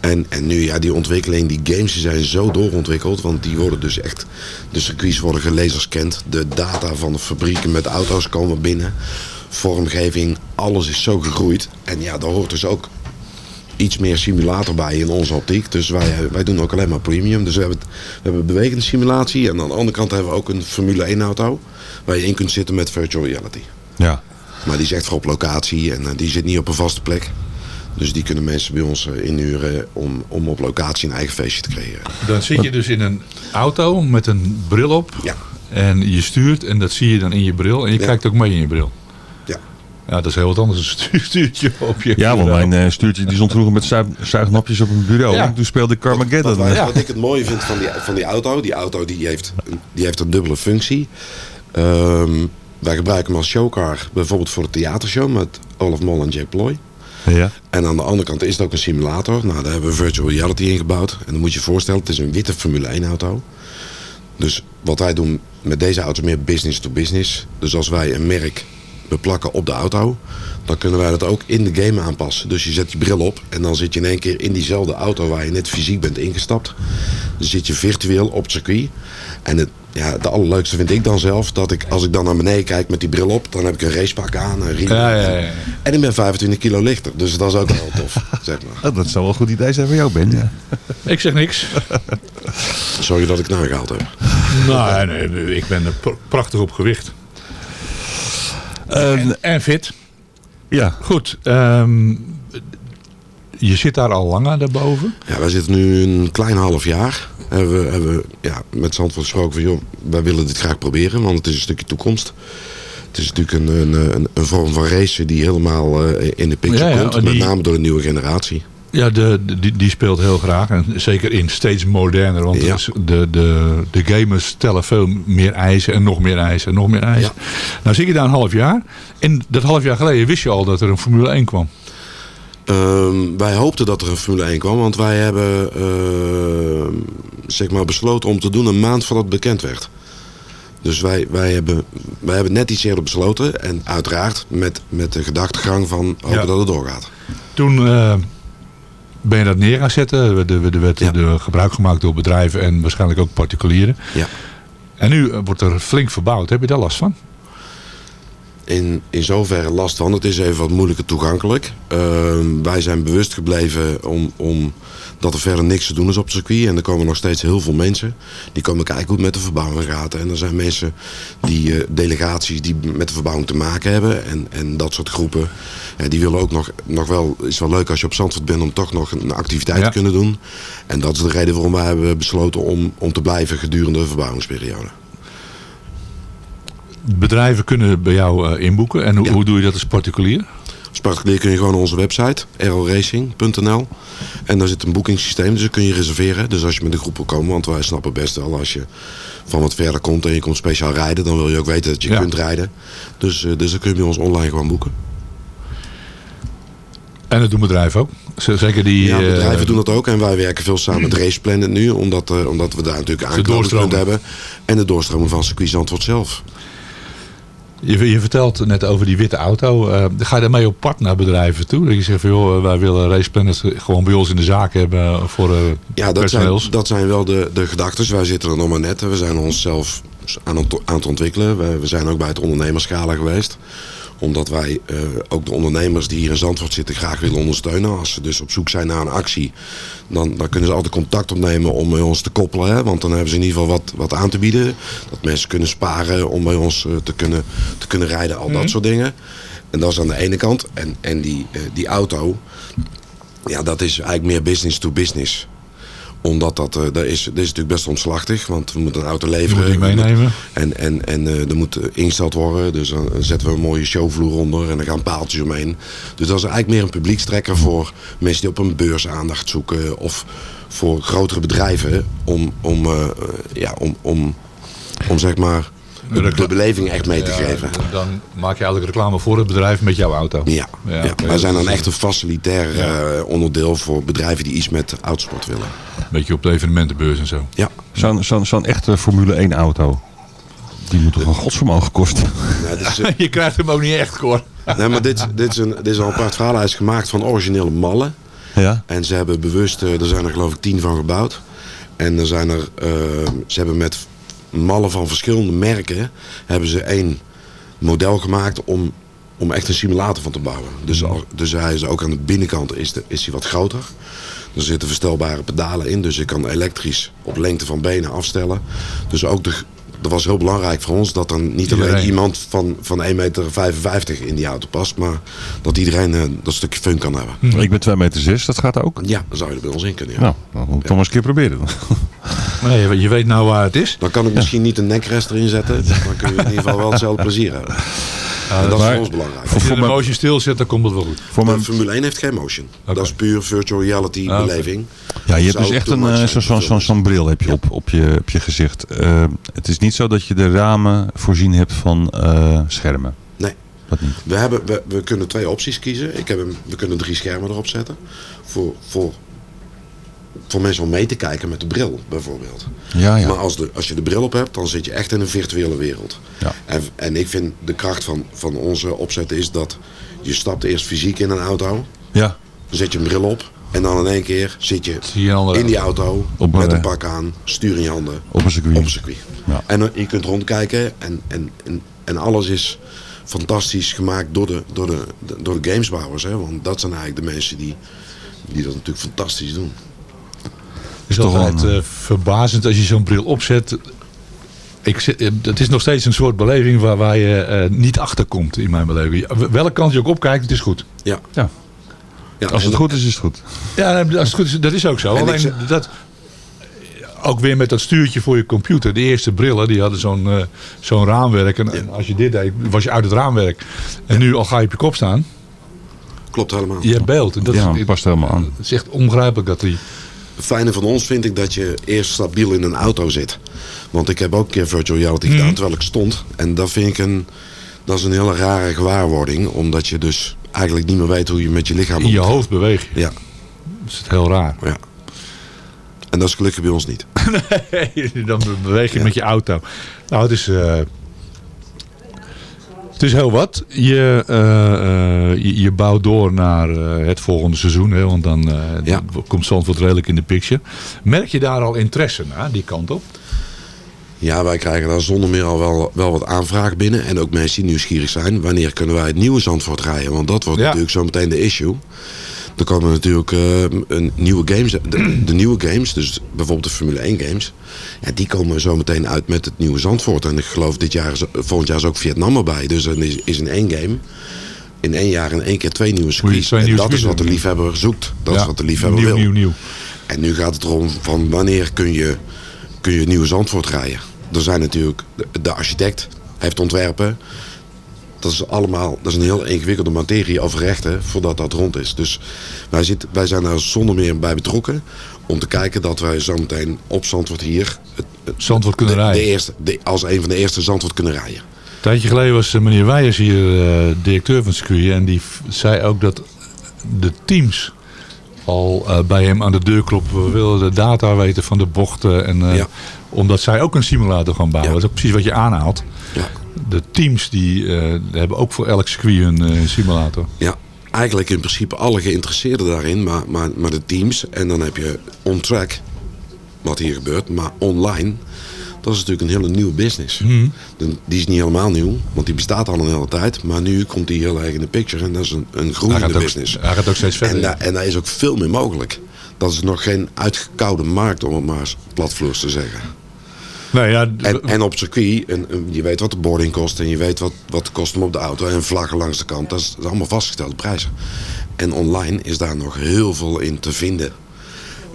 En, en nu, ja, die ontwikkeling, die games die zijn zo doorontwikkeld. Want die worden dus echt, de circuits worden gelaserscand. De data van de fabrieken met auto's komen binnen. Vormgeving, alles is zo gegroeid. En ja, daar hoort dus ook iets meer simulator bij in onze optiek. Dus wij, wij doen ook alleen maar premium. Dus we hebben, het- we hebben bewegende simulatie. En aan de andere kant hebben we ook een Formule 1 auto. Waar je in kunt zitten met virtual reality. Ja. Maar die is echt voor op locatie en eh, die zit niet op een vaste plek. Dus die kunnen mensen bij ons eh, inhuren om, om op locatie een eigen feestje te creëren. Dan zit je dus in een auto met een bril op. Ja. En je stuurt en dat zie je dan in je bril. En je Ja. kijkt ook mee in je bril. Ja. Dat is heel wat anders. Een stu- (laughs) stuurtje op je Ja, want mijn eh, stuurtje die stond vroeger met zuig- zuignapjes op een bureau. Ja. En toen speelde ik Carmageddon. Wat, wat ik het mooie vind van die, van die auto, die auto die heeft, die heeft een dubbele functie. Ehm, wij gebruiken hem als showcar, bijvoorbeeld voor de theatershow met Olaf Mol en Jay Ploy. Ja. En aan de andere kant is het ook een simulator. Nou, daar hebben we virtual reality in gebouwd. En dan moet je je voorstellen, het is een witte Formule 1 auto. Dus wat wij doen met deze auto is meer business to business. Dus als wij een merk beplakken op de auto, dan kunnen wij dat ook in de game aanpassen. Dus je zet je bril op en dan zit je in één keer in diezelfde auto waar je net fysiek bent ingestapt. Dan zit je virtueel op het circuit. En het, ja, de allerleukste vind ik dan zelf dat ik, als ik dan naar beneden kijk met die bril op, dan heb ik een racepak aan, een riem. Ja, ja, ja. En ik ben 25 kilo lichter, dus dat is ook wel tof, (laughs) zeg maar. Oh, dat zou wel een goed idee zijn voor jou, Ben. Ja. Ik zeg niks. Sorry dat ik het aangehaald heb. nou, nee, nee, ik ben er pr- prachtig op gewicht. En, en fit. Ja. Goed. ehm, je zit daar al langer daarboven. Ja, wij zitten nu een klein half jaar. Hebben we, hebben we ja, met Zandvoort gesproken van, joh, wij willen dit graag proberen, want het is een stukje toekomst. Het is natuurlijk een, een, een, een vorm van racen die helemaal eh, in de picture Ja, ja, komt. en Met name door de nieuwe generatie. Ja, de, die, die speelt heel graag. En zeker in steeds moderner. Want Ja. de, de, de gamers stellen veel meer eisen. En nog meer eisen. En nog meer eisen. Nou zit je daar een half jaar. En dat half jaar geleden wist je al dat er een Formule 1 kwam. Ehm, wij hoopten dat er een Formule 1 kwam, want wij hebben ehm, zeg maar besloten om te doen een maand voordat het bekend werd. Dus wij, wij, hebben, wij hebben net iets eerder besloten. En uiteraard met, met de gedachtegang van hopen Ja. dat het doorgaat. Toen eh, ben je dat neer gaan zetten. Er, er, er werd er gebruik gemaakt door bedrijven en waarschijnlijk ook particulieren. Ja. En nu eh, wordt er flink verbouwd. Heb je daar last van? In, in zoverre last van. Het is even wat moeilijker toegankelijk. Ehm, wij zijn bewust gebleven om, om dat er verder niks te doen is op het circuit. En er komen nog steeds heel veel mensen. Die komen kijken hoe het met de verbouwing gaat. En er zijn mensen, die eh, delegaties die met de verbouwing te maken hebben. En, en dat soort groepen. Ja, die willen ook nog, nog wel, het is wel leuk als je op Zandvoort bent om toch nog een activiteit Ja. te kunnen doen. En dat is de reden waarom wij hebben besloten om, om te blijven gedurende de verbouwingsperiode. Bedrijven kunnen bij jou eh, inboeken. En hoe, hoe doe je dat als particulier? Als particulier kun je gewoon onze website, rlracing.nl. En daar zit een boekingssysteem, dus dan kun je reserveren. Dus als je met een groep wil komen, want wij snappen best wel als je van wat verder komt en je komt speciaal rijden, dan wil je ook weten dat je Ja. kunt rijden. Dus, eh, dus dan kun je bij ons online gewoon boeken. En dat doen bedrijven ook. Zeker die... Ja, eh, bedrijven doen dat ook. En wij werken veel samen met Raceplanet nu, omdat, omdat we daar natuurlijk aanknopingspunten hebben. En de doorstroming van circuit Zandvoort zelf. Je, je vertelt net over die witte auto. Eh, ga je daarmee op pad naar bedrijven toe? Dat je zegt van joh, wij willen raceplanners gewoon bij ons in de zaak hebben voor eh Ja, dat zijn, dat zijn wel de, de gedachten. Wij zitten er nog maar net. We zijn onszelf aan het, aan het ontwikkelen. We, we zijn ook bij het ondernemerschala geweest. Omdat wij eh, ook de ondernemers die hier in Zandvoort zitten graag willen ondersteunen. Als ze dus op zoek zijn naar een actie, dan, dan kunnen ze altijd contact opnemen om bij ons te koppelen. Hè? Want dan hebben ze in ieder geval wat, wat aan te bieden. Dat mensen kunnen sparen om bij ons eh, te, kunnen, te kunnen rijden, al Mhm. dat soort dingen. En dat is aan de ene kant. En, en die, eh, die auto, ja, dat is eigenlijk meer business to business omdat dat, eh dat, is, dat is natuurlijk best omslachtig. Want we moeten een auto leveren. moet meenemen. En, en, en eh, er moet eh, ingesteld worden. Dus dan zetten we een mooie showvloer onder. En er gaan paaltjes omheen. Dus dat is eigenlijk meer een publiekstrekker voor mensen die op een beurs aandacht zoeken. Of voor grotere bedrijven. Om, om, ja, om, om, om zeg maar de, de beleving echt mee te Ja, geven. Dan maak je eigenlijk reclame voor het bedrijf met jouw auto. Ja, ja, wij zijn dan echt een facilitair onderdeel voor bedrijven die iets met autosport willen. Een beetje op de evenementenbeurs en zo. Ja. Zo'n zo'n zo'n echte Formule 1 auto. Die moet toch een godsvermogen kosten? Nou, dit is, (laughs) eh, je krijgt hem ook niet echt, Cor. Nee, maar dit, dit, is een, dit is al een apart verhaal. Hij is gemaakt van originele mallen. Ja. En ze hebben bewust, eh, er zijn er geloof ik tien van gebouwd. En er zijn er, eh, ze hebben met mallen van verschillende merken, hebben ze één model gemaakt om, om echt een simulator van te bouwen. Dus, al- dus hij is ook aan de binnenkant is, de, is hij wat groter. Er zitten verstelbare pedalen in, dus je kan elektrisch op lengte van benen afstellen. Dus ook de, dat was heel belangrijk voor ons dat er niet alleen Iedereen. iemand van, van 1,55 meter in die auto past, maar dat iedereen eh, dat stukje fun kan hebben. Ik ben 2 meter 6, dat gaat ook. Ja, dan zou je er bij ons in kunnen. Ja. Nou, dan moet ik toch maar eens een keer proberen. (laughs) Nee, je- je weet nou waar het is. Dan kan ik misschien niet een nekrest erin zetten. Dan kun je in ieder geval wel hetzelfde (laughs) plezier hebben. En dat is voor ons belangrijk. Als je de motion stilzet, dan komt het wel goed. Voor mijn- Formule 1 heeft geen motion. Dat is puur virtual reality Ah, beleving. Ja, je hebt dus echt een, much eh, zo- zo'n zo'n zo'n bril heb je op, op, je, op je gezicht. Eh, het is niet zo dat je de ramen voorzien hebt van eh, schermen. Nee. Dat niet. We, hebben, we, we kunnen twee opties kiezen. Ik heb hem, we kunnen drie schermen erop zetten. Voor, voor, voor mensen om mee te kijken met de bril bijvoorbeeld. Ja, ja. Maar als, de, als je de bril op hebt, dan zit je echt in een virtuele wereld. Ja. En, en ik vind de kracht van, van onze opzet is dat je stapt eerst fysiek in een auto. Ja. Dan zet je een bril op. En dan in één keer zit je in die auto Op, met eh, een pak aan, stuur in je handen. Op een circuit. Op een circuit. Ja. En eh, je kunt rondkijken en, en, en, en alles is fantastisch gemaakt door de, door de- door de gamesbouwers. Hè? Want dat zijn eigenlijk de mensen die, die dat natuurlijk fantastisch doen. Het is toch altijd een- eh, verbazend als je zo'n bril opzet. Ik, zit- eh, het is nog steeds een soort beleving waar, waar je eh, niet achter komt in mijn beleving. Welke kant je ook opkijkt, het is goed. Ja. Ja. Ja, Als het goed is, is het goed. Ja, als het goed is, dat is ook zo. En Alleen dat, ook weer met dat stuurtje voor je computer. De eerste brillen, die hadden zo'n eh, zo'n raamwerk. En, en als je dit deed, was je uit het raamwerk. En nu al ga je op je kop staan. Klopt helemaal. Je hebt beeld. En dat Ja, is, past helemaal aan. het is echt onbegrijpelijk dat die... Het fijne van ons vind ik dat je eerst stabiel in een auto zit. Want ik heb ook een keer virtual reality Mhm. gedaan terwijl ik stond. En dat vind ik een, dat is een hele rare gewaarwording. Omdat je dus eigenlijk niet meer weet hoe je met je lichaam In je hoofd beweeg je. Ja, Dat is heel raar. ja. En dat is gelukkig bij ons niet. (laughs) Nee, dan beweeg je met je auto. Nou, het is... eh, het is heel wat. Je, eh, eh, je, je bouwt door naar eh, het volgende seizoen. Hè, want dan komt Zandvoort redelijk in de picture. Merk je daar al interesse naar, die kant op? Ja, wij krijgen daar zonder meer al wel, wel wat aanvragen binnen. En ook mensen die nieuwsgierig zijn. Wanneer kunnen wij het nieuwe Zandvoort rijden? Want dat wordt Ja. natuurlijk zo meteen de issue. Er komen natuurlijk eh, een nieuwe games. De, de nieuwe games, dus bijvoorbeeld de Formule 1 games. Ja, die komen zo meteen uit met het nieuwe Zandvoort. En ik geloof dit jaar, volgend jaar is ook Vietnam erbij. Dus dan is, is in één game... In één jaar in één keer twee nieuwe circuits. twee en nieuwe dat is wat de liefhebber zoekt. Dat Ja, is wat de liefhebber nieuw, wil. nieuw, nieuw. En nu gaat het erom van wanneer kun je, kun je nieuwe Zandvoort rijden. Er zijn natuurlijk, de, de architect heeft ontwerpen. Dat is allemaal, dat is een heel ingewikkelde materie over rechten voordat dat rond is. Dus wij, zitten, wij zijn daar zonder meer bij betrokken. Om te kijken dat wij zometeen op Zandvoort hier het, het- Zandvoort kunnen de, rijden. De eerste, de, als een van de eerste Zandvoort kunnen rijden. Een tijdje geleden was eh, meneer Weijers hier eh, directeur van het circuit. En die zei ook dat de teams al eh, bij hem aan de deur kloppen. We willen de data weten van de bochten. En, eh, Ja. Omdat zij ook een simulator gaan bouwen. Ja. Dat is ook precies wat je aanhaalt. Ja. De teams die, eh, hebben ook voor elk circuit een simulator. Ja, eigenlijk in principe alle geïnteresseerden daarin, maar, maar, maar de teams. En dan heb je on-track, wat hier gebeurt, maar online. Dat is natuurlijk een hele nieuwe business. Mhm. Die is niet helemaal nieuw, want die bestaat al een hele tijd. Maar nu komt die heel erg in de picture en dat is een, een groeiende ook- business. hij gaat ook steeds verder, En, en daar is ook veel meer mogelijk. Dat is nog geen uitgekoude markt, om het maar platvloers te zeggen. Nee, ja, En, en op circuit, en, je weet wat de boarding kost en je weet wat, wat kost om op de auto en vlaggen langs de kant. Dat is, dat is allemaal vastgestelde prijzen. En online is daar nog heel veel in te vinden.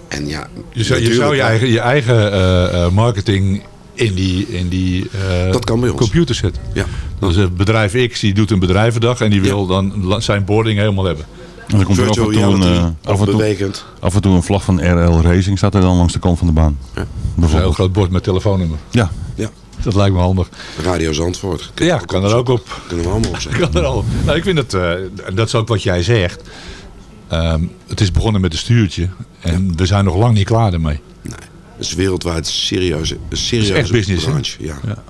En ja, Je zou je, zou je eigen, je eigen eh, eh, marketing in die, in die eh, Dat kan bij ons. computer zetten. Ja. Dus het bedrijf X die doet een bedrijvendag en die wil dan zijn boarding helemaal hebben. En dan komt er af en, toe een, eh, af, en toe, bewegend. af en toe een vlag van RL Racing staat er dan langs de kant van de baan. Ja. Een heel groot bord met telefoonnummer. Ja. Ja. Dat lijkt me handig. Radio Zandvoort. Ja, kan er ook op. Kunnen we allemaal op zetten. (laughs) Kan er al. Nou, ik vind dat, eh, dat is ook wat jij zegt. Ehm, het is begonnen met een stuurtje. En we zijn nog lang niet klaar ermee. Het is wereldwijd serieuze, serieuze echt business, branche. Ja. Ja.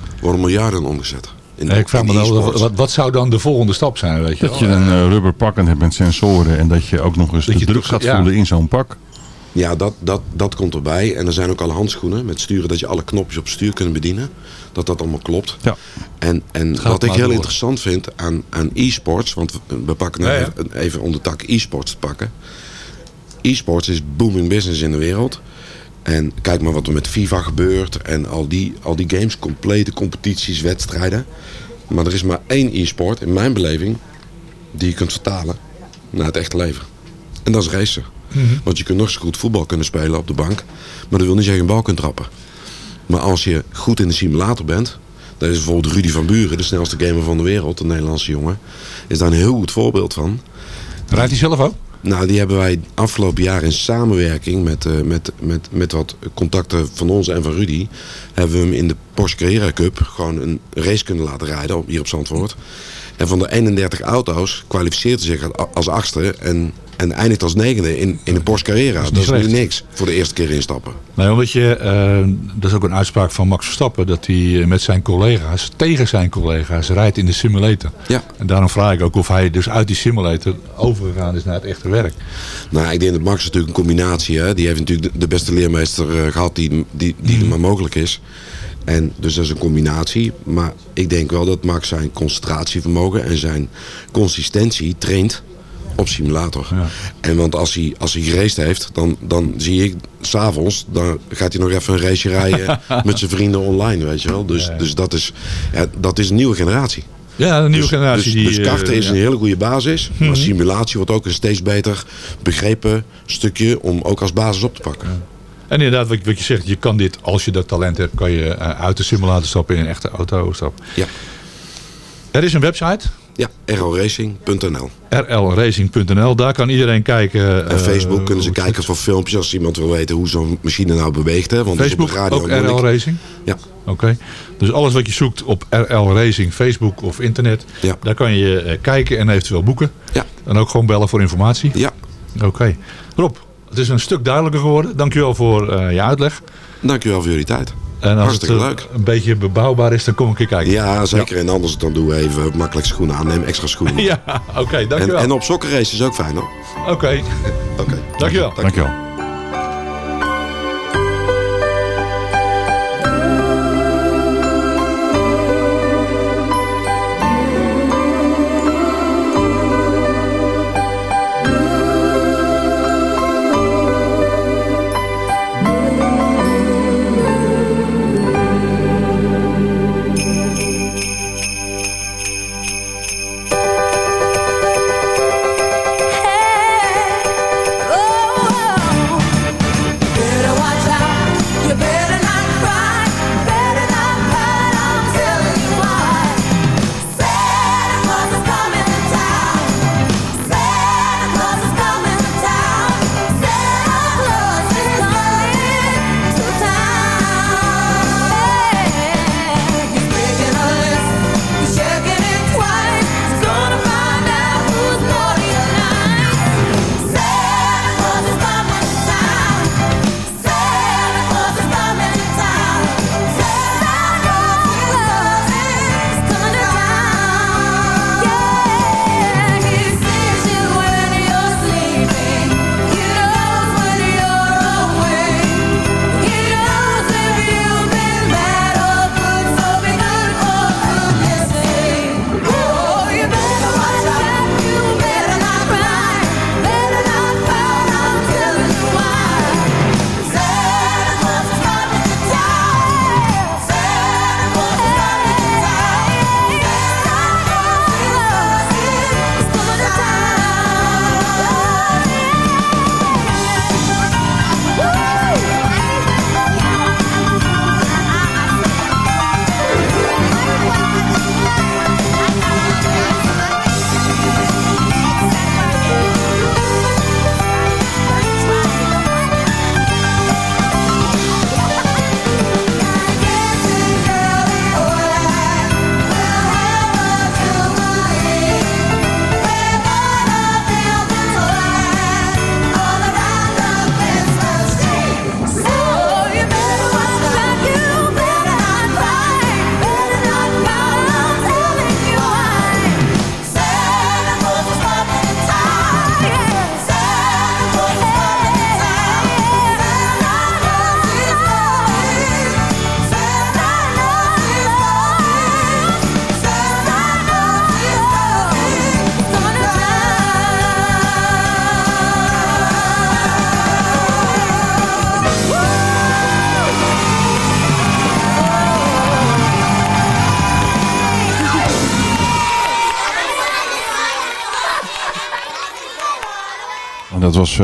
Er worden miljarden omgezet. In, ik vraag me e-sports. wat, wat zou dan de volgende stap zijn? Weet je Dat je een eh, rubber pak aan hebt met sensoren en dat je ook nog eens Dat de je druk gaat ja. voelen in zo'n pak. Ja, dat, dat, dat komt erbij. En er zijn ook al handschoenen met sturen dat je alle knopjes op stuur kunt bedienen. Dat dat allemaal klopt. Ja. En, en wat ik heel door. interessant vind aan, aan e-sports, want we, we pakken nou Ja, ja. Even, even onder tak e-sports te pakken. E-sports is booming business in de wereld. En kijk maar wat er met FIFA gebeurt en al die, al die games, complete competities, wedstrijden. Maar er is maar één e-sport, in mijn beleving, die je kunt vertalen naar het echte leven. En dat is racen. Mhm. Want je kunt nog zo goed voetbal kunnen spelen op de bank. Maar dat wil niet zeggen dat je een bal kunt trappen. Maar als je goed in de simulator bent. Daar is bijvoorbeeld Rudy van Buren, de snelste gamer van de wereld, de Nederlandse jongen. Is daar een heel goed voorbeeld van. Rijdt hij zelf ook? Nou, die hebben wij afgelopen jaar in samenwerking met, eh, met, met, met wat contacten van ons en van Rudy. Hebben we hem in de Porsche Carrera Cup gewoon een race kunnen laten rijden hier op Zandvoort. En van de 31 auto's kwalificeert hij zich als achtste en, en eindigt als negende in, in een Porsche Carrera. Dat is, nu niks voor de eerste keer instappen. Nee, omdat je, eh, dat is ook een uitspraak van Max Verstappen, dat hij eh, met zijn collega's, tegen zijn collega's, rijdt in de simulator. Ja. En daarom vraag ik ook of hij dus uit die simulator overgegaan is naar het echte werk. Nou, ik denk dat Max natuurlijk een combinatie. Hè? Die heeft natuurlijk de, de beste leermeester eh, gehad die, die, die Mhm. er maar mogelijk is. En dus dat is een combinatie. Maar ik denk wel dat Max zijn concentratievermogen en zijn consistentie traint op simulator. En want als hij, als hij geraced heeft, dan, dan zie ik s'avonds, dan gaat hij nog even een race rijden (laughs) met zijn vrienden online, weet je wel. Dus, dus dat, is, ja, dat is een nieuwe generatie. Ja, een nieuwe Dus- generatie Dus, die... dus karten eh, is ja. een hele goede basis. Mhm. Maar simulatie wordt ook een steeds beter begrepen stukje om ook als basis op te pakken. En inderdaad, wat, wat je zegt, je kan dit, als je dat talent hebt, kan je eh, uit de simulator stappen in een echte auto stappen. Ja. Er is een website, Ja, rlracing.nl. rlracing.nl. Daar kan iedereen kijken. En eh, Facebook kunnen ze kijken voor filmpjes als iemand wil weten hoe zo'n machine nou beweegt. Hè? Want is Facebook, op radio ook. RL Racing? Ja. Oké. Dus alles wat je zoekt op RL Racing, Facebook of internet, Ja. daar kan je eh, kijken en eventueel boeken. Ja. En ook gewoon bellen voor informatie. Ja. Oké. Rob, het is een stuk duidelijker geworden. Dankjewel voor eh, je uitleg. Dankjewel voor jullie tijd. En als Hartstikke het eh, leuk. een beetje bebouwbaar is, dan kom ik keer kijken. Ja, zeker. En anders dan doe even makkelijk schoenen aan. Neem extra schoenen. (laughs) Ja, oké, en, dankjewel. en op sokkenrace is ook fijn hoor. Oké, Oké. dankjewel. Dankjewel.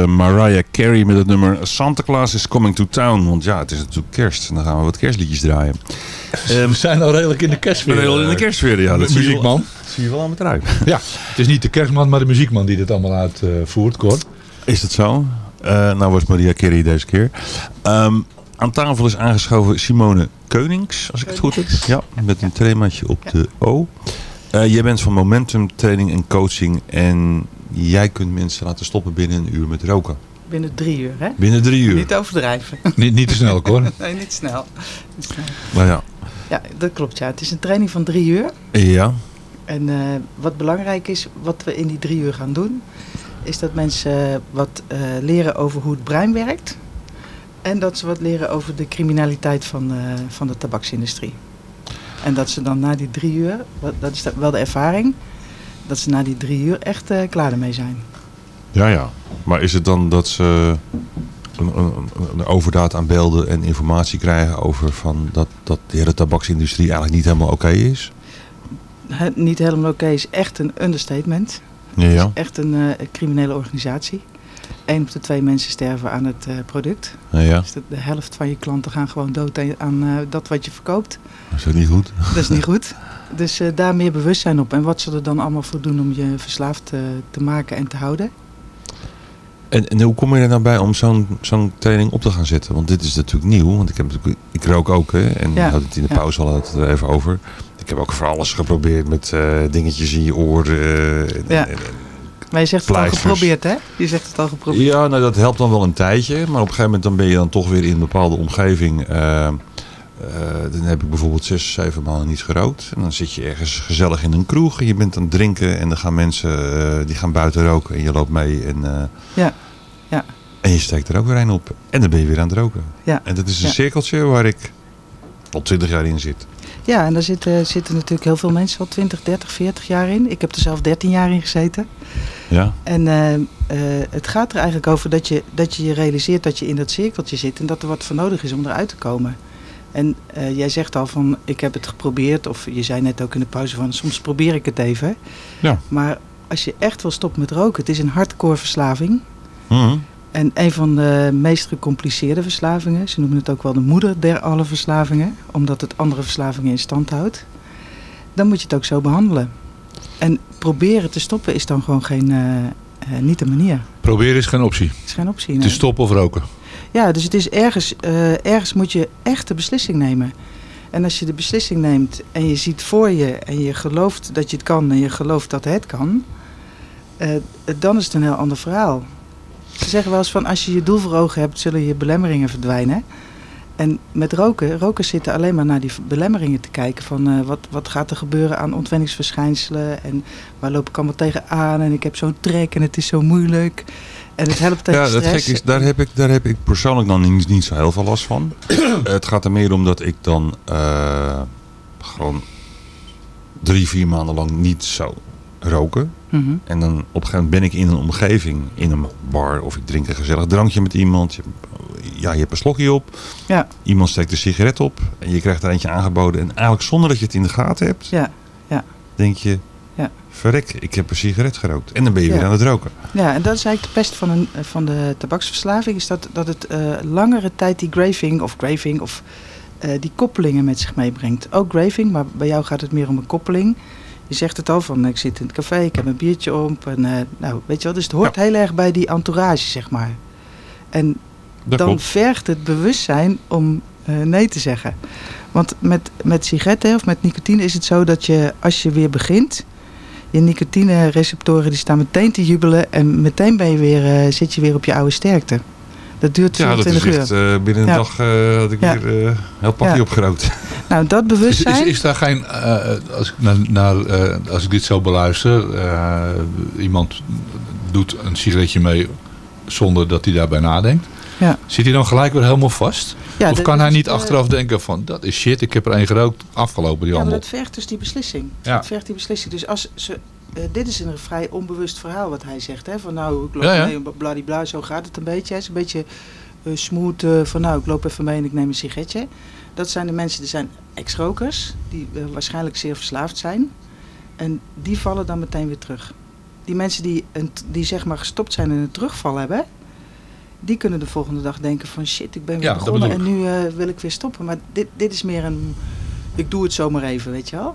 Mariah Carey met het nummer Santa Claus is Coming to Town. Want ja, het is natuurlijk kerst. En dan gaan we wat kerstliedjes draaien. we zijn al redelijk in de zijn al in de kerstsfeer, ja. Dat zie je wel- muziekman. zie je wel aan het eruit. (laughs) Ja, het is niet de kerstman, maar de muziekman die dit allemaal uitvoert, Cor. Is dat zo? Eh, nou was Maria Carey deze keer. Ehm, aan tafel is aangeschoven Simone Keunings, als ik het goed heb. Ja, met een tremaatje op de O. Eh, jij bent van Momentum Training en Coaching. En jij kunt mensen laten stoppen binnen een uur met roken. Binnen drie uur, hè? Binnen drie uur. Niet overdrijven. (laughs) Niet, niet te snel, Cor. (laughs) nee, niet snel. Niet snel. Nou ja. Ja, dat klopt. Ja. Het is een training van drie uur. Ja. En eh, wat belangrijk is, wat we in die drie uur gaan doen, is dat mensen eh, wat eh, leren over hoe het brein werkt. En dat ze wat leren over de criminaliteit van, eh, van de tabaksindustrie. En dat ze dan na die drie uur, wat- dat is wel de ervaring, dat ze na die drie uur echt eh, klaar ermee zijn. Ja, ja. Maar is het dan dat ze een, een, een overdaad aan beelden en informatie krijgen over van dat, dat de hele tabaksindustrie eigenlijk niet helemaal oké is? Het niet helemaal oké is echt een understatement. Ja, ja. Het is echt een eh, criminele organisatie. Eén op de twee mensen sterven aan het eh, product. Ja, ja. Dus de, de helft van je klanten gaan gewoon dood aan, eh, dat wat je verkoopt. Is dat niet goed? Dat is niet (laughs) goed. Dus eh, daar meer bewustzijn op. En wat ze er dan allemaal voor doen om je verslaafd te maken en te houden. En, en hoe kom je er nou bij om zo'n zo'n training op te gaan zetten? Want dit is natuurlijk nieuw. Want ik, heb natuurlijk, ik rook ook, hè. En Ja, hadden het in de ja. pauze al het er even over. Ik heb ook voor alles geprobeerd met dingetjes in je oor. eh, en- Ja. en- Maar je zegt het al geprobeerd, hè? Je zegt het al geprobeerd. Ja, nou, dat helpt dan wel een tijdje. Maar op een gegeven moment dan ben je dan toch weer in een bepaalde omgeving. eh, eh, dan heb ik bijvoorbeeld zes, zeven maanden niet gerookt. En dan zit je ergens gezellig in een kroeg. En je bent aan het drinken. En dan gaan mensen eh, die gaan buiten roken. En je loopt mee. En, Ja, ja. en je steekt er ook weer een op. En dan ben je weer aan het roken. Ja. En dat is een Ja. cirkeltje waar ik al twintig jaar in zit. Ja, en daar zitten, zitten natuurlijk heel veel mensen al 20, 30, 40 jaar in. Ik heb er zelf 13 jaar in gezeten. Ja? En eh, eh, het gaat er eigenlijk over dat je, dat je je realiseert dat je in dat cirkeltje zit en dat er wat voor nodig is om eruit te komen. En eh, jij zegt al van ik heb het geprobeerd, of je zei net ook in de pauze van soms probeer ik het even. Ja. Maar als je echt wil stoppen met roken, het is een hardcore verslaving. Mhm. En een van de meest gecompliceerde verslavingen, ze noemen het ook wel de moeder der alle verslavingen, omdat het andere verslavingen in stand houdt. Dan moet je het ook zo behandelen. En proberen te stoppen is dan gewoon geen, eh, eh, niet de manier. Proberen is geen optie. Is geen optie. Nee. is stoppen of roken. Ja, dus het is ergens, eh, ergens moet je echt de beslissing nemen. En als je de beslissing neemt en je ziet voor je en je gelooft dat je het kan en je gelooft dat het kan, dan is het een heel ander verhaal. Ze zeggen wel eens van als je je doel voor ogen hebt, zullen je belemmeringen verdwijnen. En met roken, rokers zitten alleen maar naar die belemmeringen te kijken. Van eh, wat, wat gaat er gebeuren aan ontwenningsverschijnselen en waar loop ik allemaal tegenaan en ik heb zo'n trek en het is zo moeilijk. En het helpt tegen Ja, dat stress. gek is, daar heb, ik, daar heb ik persoonlijk dan niet, niet zo heel veel last van. (clears throat) het gaat er meer om dat ik dan eh, gewoon drie, vier maanden lang niet zou roken. Mhm. En dan op een gegeven moment ben ik in een omgeving, in een bar of ik drink een gezellig drankje met iemand. Je, ja, je hebt een slokje op. Ja. Iemand steekt een sigaret op en je krijgt er eentje aangeboden. En eigenlijk zonder dat je het in de gaten hebt, Ja, ja. denk je, Ja. verrek, ik heb een sigaret gerookt. En dan ben je Ja. weer aan het roken. Ja, en dat is eigenlijk de pest van, een, van de tabaksverslaving. Is dat, dat het eh, langere tijd die graving of graving of eh, die koppelingen met zich meebrengt. Ook graving, maar bij jou gaat het meer om een koppeling. Je zegt het al van ik zit in het café, ik heb een biertje op. En, eh, nou, weet je wel, dus het hoort heel erg bij die entourage, zeg maar. En Dat dan klopt. vergt het bewustzijn om eh, nee te zeggen. Want met, met sigaretten of met nicotine is het zo dat je als je weer begint, je nicotine-receptoren die staan meteen te jubelen en meteen ben je weer, eh, zit je weer op je oude sterkte. Dat duurt Ja, dat 24 is uur. echt, eh, binnen een Ja. dag eh, had ik Ja. weer eh heel pakje Ja. opgerookt. (laughs) Nou, dat Is, is, bewustzijn. is daar geen, als, ik naar, naar, als ik dit zo beluister, iemand doet een sigaretje mee zonder dat hij daarbij nadenkt. Ja. Zit hij dan gelijk weer helemaal vast? Ja, of dat kan hij niet achteraf denken van, dat is shit, ik heb er één gerookt, afgelopen die Ja, handel. dat vergt dus die beslissing. Ja. Dat vergt die beslissing. Dus als ze, eh, dit is een vrij onbewust verhaal wat hij zegt. Hè? Van nou, ik loop Ja, ja. mee, bladibla, zo gaat het een beetje. Het is een beetje eh, smooth eh, van nou, ik loop even mee en ik neem een sigaretje. Dat zijn de mensen, die zijn ex-rokers, die waarschijnlijk zeer verslaafd zijn. En die vallen dan meteen weer terug. Die mensen die, een, die zeg maar gestopt zijn en een terugval hebben, die kunnen de volgende dag denken van shit, ik ben weer Ja, begonnen en nu wil ik weer stoppen. Maar dit, dit is meer een, ik doe het zomaar even, weet je wel.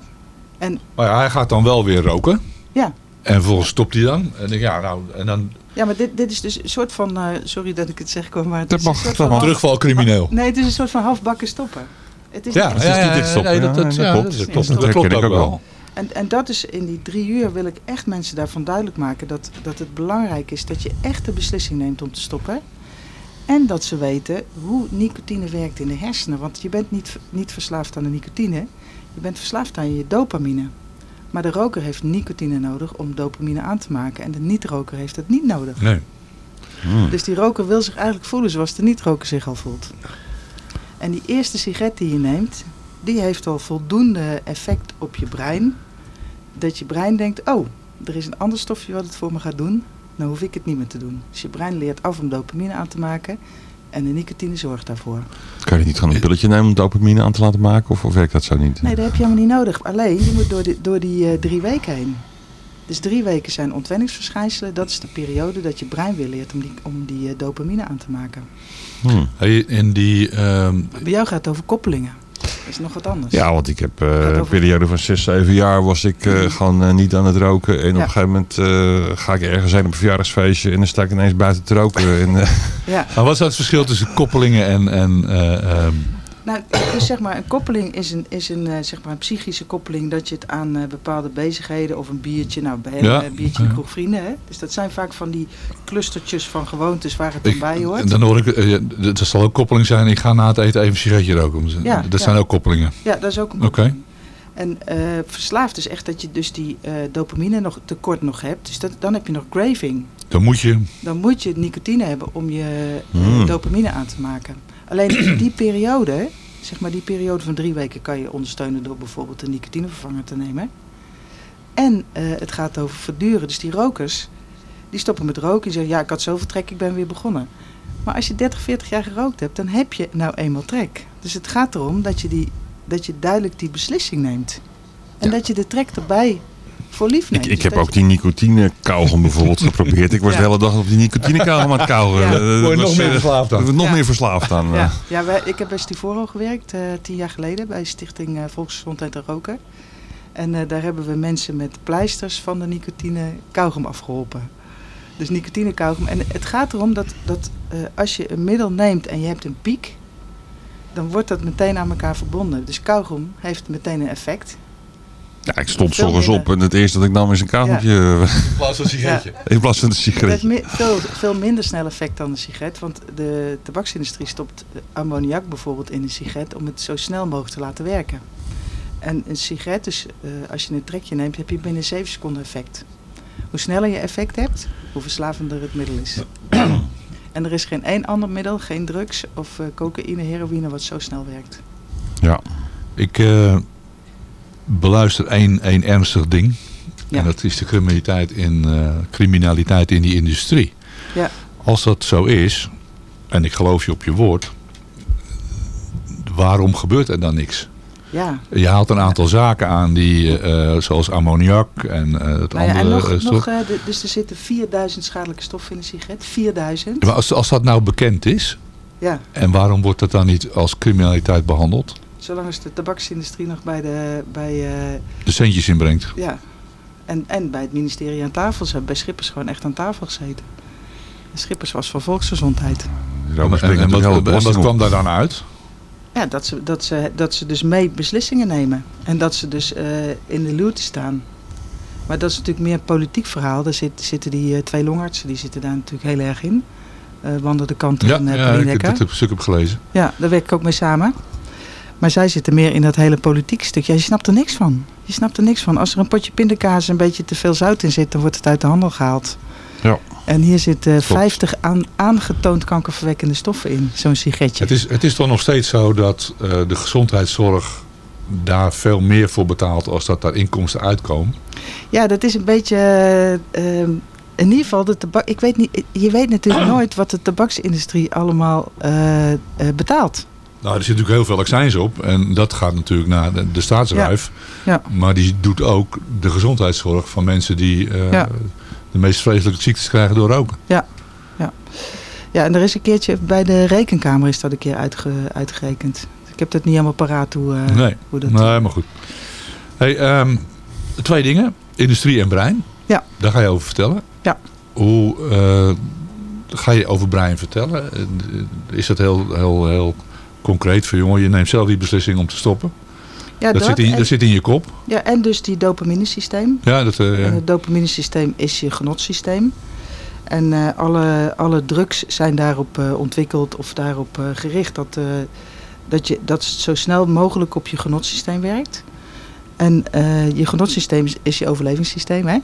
En Maar ja, hij gaat dan wel weer roken. Ja, En vervolgens stopt hij dan. En, ja, nou, en dan ja maar dit, dit is dus een soort van, eh, sorry dat ik het zeg, maar het Dat is een soort dat van half- Terugvalcrimineel. Nee, het is een soort van halfbakken stoppen. Het is Ja, niet echt- ja, ja, ja, nee, dat- dat- ja, dat klopt. Dat Dat klopt ook wel. En, en dat is in die drie uur wil ik echt mensen daarvan duidelijk maken dat, dat het belangrijk is dat je echt de beslissing neemt om te stoppen. En dat ze weten hoe nicotine werkt in de hersenen. Want je bent niet, niet verslaafd aan de nicotine, je bent verslaafd aan je dopamine. Maar de roker heeft nicotine nodig om dopamine aan te maken. En de niet-roker heeft het niet nodig. Nee. Dus die roker wil zich eigenlijk voelen zoals de niet-roker zich al voelt. En die eerste sigaret die je neemt, die heeft al voldoende effect op je brein. Dat je brein denkt, oh, er is een ander stofje wat het voor me gaat doen. Dan hoef ik het niet meer te doen. Dus je brein leert af om dopamine aan te maken. En de nicotine zorgt daarvoor. Kan je niet gewoon een pilletje nemen om dopamine aan te laten maken? Of, of werkt dat zo niet? Nee, dat heb je helemaal niet nodig. Alleen, je moet door die, door die eh, drie weken heen. Dus drie weken zijn ontwenningsverschijnselen. Dat is de periode dat je brein weer leert om die, om die eh, dopamine aan te maken. Hey, en die, ehm, Bij jou gaat het over koppelingen. Is nog wat anders. Ja, want ik heb eh, een periode van 6, 7 jaar was ik eh, gewoon eh, niet aan het roken. En op een gegeven moment eh, ga ik ergens heen op een verjaardagsfeestje en dan sta ik ineens buiten te roken. (laughs) En, eh, Ja. maar wat is het verschil tussen koppelingen en... en eh, ehm, Nou, dus zeg maar, een koppeling is een, is een, eh, zeg maar een psychische koppeling dat je het aan eh, bepaalde bezigheden of een biertje, nou bij Ja. een biertje in de kroeg vrienden, hè? Dus dat zijn vaak van die clustertjes van gewoontes waar het dan bij hoort. en dan hoor ik, eh, dat zal ook koppeling zijn, ik ga na het eten even een sigaretje roken. Ja, dat ja. zijn ook koppelingen. Ja, dat is ook een Oké. En eh, verslaafd is echt dat je dus die eh, dopamine nog tekort nog hebt. Dus dat, dan heb je nog craving. Dan moet je... Dan moet je nicotine hebben om je eh, Hmm. dopamine aan te maken. Alleen die periode, zeg maar die periode van drie weken, kan je ondersteunen door bijvoorbeeld een nicotinevervanger te nemen. En eh, het gaat over verduren. Dus die rokers, die stoppen met roken en zeggen, ja ik had zoveel trek, ik ben weer begonnen. Maar als je 30, 40 jaar gerookt hebt, dan heb je nou eenmaal trek. Dus het gaat erom dat je, die, dat je duidelijk die beslissing neemt. En dat je de trek erbij voor lief neemt. ik, ik heb ook die nicotine kauwgom (laughs) bijvoorbeeld geprobeerd. Ik was Ja. de hele dag op die nicotine kauwgom aan het kauwen. Ja. Eh, dat Word je was, nog meer eh, verslaafd aan. Nog Ja. meer verslaafd aan. eh. Ja, ja wij, ik heb bij Stivoro gewerkt, eh, tien jaar geleden, bij Stichting eh, Volksgezondheid en Roken. En eh, daar hebben we mensen met pleisters van de nicotine kauwgom afgeholpen. Dus nicotine kauwgom. En het gaat erom dat, dat eh, als je een middel neemt en je hebt een piek, dan wordt dat meteen aan elkaar verbonden. Dus kauwgom heeft meteen een effect. Ja, ik stond s'ochtends op en het eerste dat ik nam is een kauwgompje. (laughs) In plaats van een sigaretje. In plaats van een Het heeft sigaretje. me- veel, veel minder snel effect dan de sigaret. Want de tabaksindustrie stopt ammoniak bijvoorbeeld in een sigaret om het zo snel mogelijk te laten werken. En een sigaret, dus eh, als je een trekje neemt, heb je binnen 7 seconden effect. Hoe sneller je effect hebt, hoe verslavender het middel is. (clears throat) en er is geen één ander middel, geen drugs of eh, cocaïne, heroïne, wat zo snel werkt. Ja. Ik eh, beluister één, één ernstig ding. Ja. En dat is de criminaliteit in, eh, criminaliteit in die industrie. Ja. Als dat zo is, en ik geloof je op je woord, waarom gebeurt er dan niks? Ja. Je haalt een aantal zaken aan, die, eh, zoals ammoniak en eh, het Nou ja, andere. en nog, stof. nog, de- dus er zitten 4000 schadelijke stoffen in een sigaret. 4000. Maar als, als dat nou bekend is, Ja. en waarom wordt dat dan niet als criminaliteit behandeld? Zolang als de tabaksindustrie nog bij de, bij, eh, De centjes inbrengt. ja. en, en bij het ministerie aan tafel. Ze hebben bij Schippers gewoon echt aan tafel gezeten. En Schippers was voor volksgezondheid. En, en, en wat, en wat kwam daar dan uit? Ja, dat ze, dat, ze, dat ze dus mee beslissingen nemen. En dat ze dus eh, in de luwte staan. Maar dat is natuurlijk meer een politiek verhaal. Daar zit, zitten die eh, twee longartsen, die zitten daar natuurlijk heel erg in. Eh Wander de Kanter Ja, en uh, ja ik heb dat stuk heb gelezen. Ja, daar werk ik ook mee samen. Maar zij zitten meer in dat hele politieke stuk. Ja, je snapt er niks van. Je snapt er niks van. Als er een potje pindakaas een beetje te veel zout in zit, dan wordt het uit de handel gehaald. Ja. En hier zitten 50 aan, aangetoond kankerverwekkende stoffen in, zo'n sigaretje. Het is, het is toch nog steeds zo dat eh, de gezondheidszorg daar veel meer voor betaalt als dat daar inkomsten uitkomen. Ja, dat is een beetje. eh, eh, in ieder geval, de tabak. Ik weet niet, je weet natuurlijk (clears throat) nooit wat de tabaksindustrie allemaal betaalt. Nou, er zit natuurlijk heel veel accijns op. En dat gaat natuurlijk naar de, de staatsruif. Ja. Maar die doet ook de gezondheidszorg van mensen die eh, Ja. de meest vreselijke ziektes krijgen door roken. Ja, ja. ja, en er is een keertje bij de rekenkamer is dat een keer uitge, uitgerekend. Ik heb dat niet helemaal paraat hoe, eh, nee, hoe dat... nee, maar goed. Hey, ehm, twee dingen. Industrie en brein. Ja. Daar ga je over vertellen. Ja. Hoe eh, ga je over brein vertellen? Is dat heel, heel, heel concreet voor jongen? Je neemt zelf die beslissing om te stoppen. Ja, dat, zit in, en- dat zit in je kop. Ja, en dus die dopaminesysteem. Ja, dat, eh, En het dopaminesysteem is je genotsysteem. En eh, alle, alle drugs zijn daarop eh, ontwikkeld of daarop gericht dat, dat, je, dat het zo snel mogelijk op je genotsysteem werkt. En je genotsysteem is, is je overlevingssysteem, hè?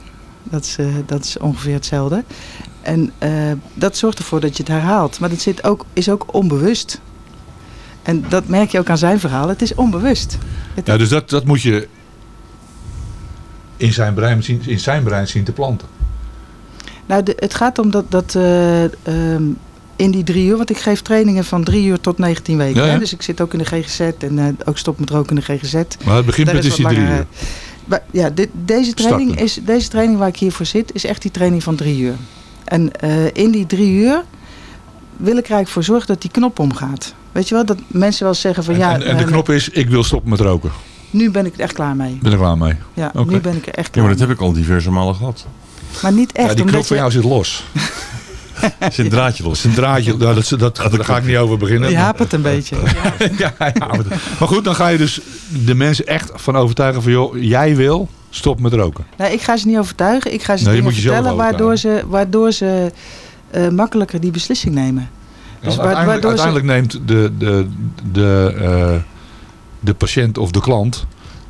Dat is, dat is ongeveer hetzelfde. En dat zorgt ervoor dat je het herhaalt. Maar dat zit ook, is ook onbewust. En dat merk je ook aan zijn verhaal. Het is onbewust. Het ja, dus dat, dat moet je in zijn, brein, zien- in zijn brein zien te planten. Nou, de, het gaat om dat, dat eh, ehm, in die drie uur, want ik geef trainingen van drie uur tot 19 weken. Ja, ja. Hè? Dus ik zit ook in de GGZ en eh, ook stop met roken in de GGZ. Maar het begint met is die drie uur. eh, maar ja, dit, deze, training Starten. is, deze training waar ik hiervoor zit, is echt die training van drie uur. En in die drie uur wil ik er eigenlijk voor zorgen dat die knop omgaat. Weet je wel, dat mensen wel zeggen van ja, en, en de eh, knop is, ik wil stoppen met roken. nu ben ik er echt klaar mee. Ben er klaar mee. Ja, nu ben ik er echt Ja, klaar maar dat mee. heb ik al diverse malen gehad. Maar niet echt, ja, die knop van je... jou zit los. Is een draadje los. Is een draadje, nou, dat, dat, daar ga ik niet over beginnen. Je hapert een beetje. (laughs) ja, ja, maar, maar goed, dan ga je dus de mensen echt van overtuigen van... joh, jij wil, stop met roken. Nee, ik ga ze niet overtuigen. Ik ga ze Nee, dingen moet jezelf vertellen waardoor ze, waardoor ze eh, makkelijker die beslissing nemen. Dus uiteindelijk, waardoor ze- uiteindelijk neemt de, de, de, eh, de patiënt of de klant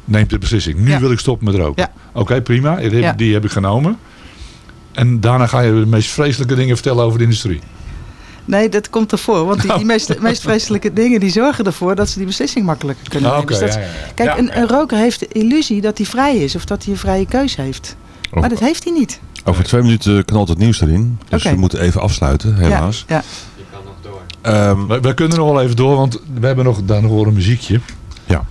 neemt de beslissing. Nu Ja. wil ik stoppen met roken. Ja. Oké, prima. Die, heb- Ja. die heb ik genomen. En daarna ga je de meest vreselijke dingen vertellen over de industrie. Nee, dat komt ervoor. Want die, die (laughs) meest, meest vreselijke dingen die zorgen ervoor dat ze die beslissing makkelijker kunnen Ah, nemen. Dus dat- ja, ja, ja. Kijk, Ja, een, een roker heeft de illusie dat hij vrij is of dat hij een vrije keus heeft. Oh. Maar dat heeft hij niet. Over twee minuten knalt het nieuws erin. Dus we moeten even afsluiten, helaas. Ja, Ehm, wij, wij kunnen nog wel even door, want we hebben nog, daar nog wel een muziekje. Ja.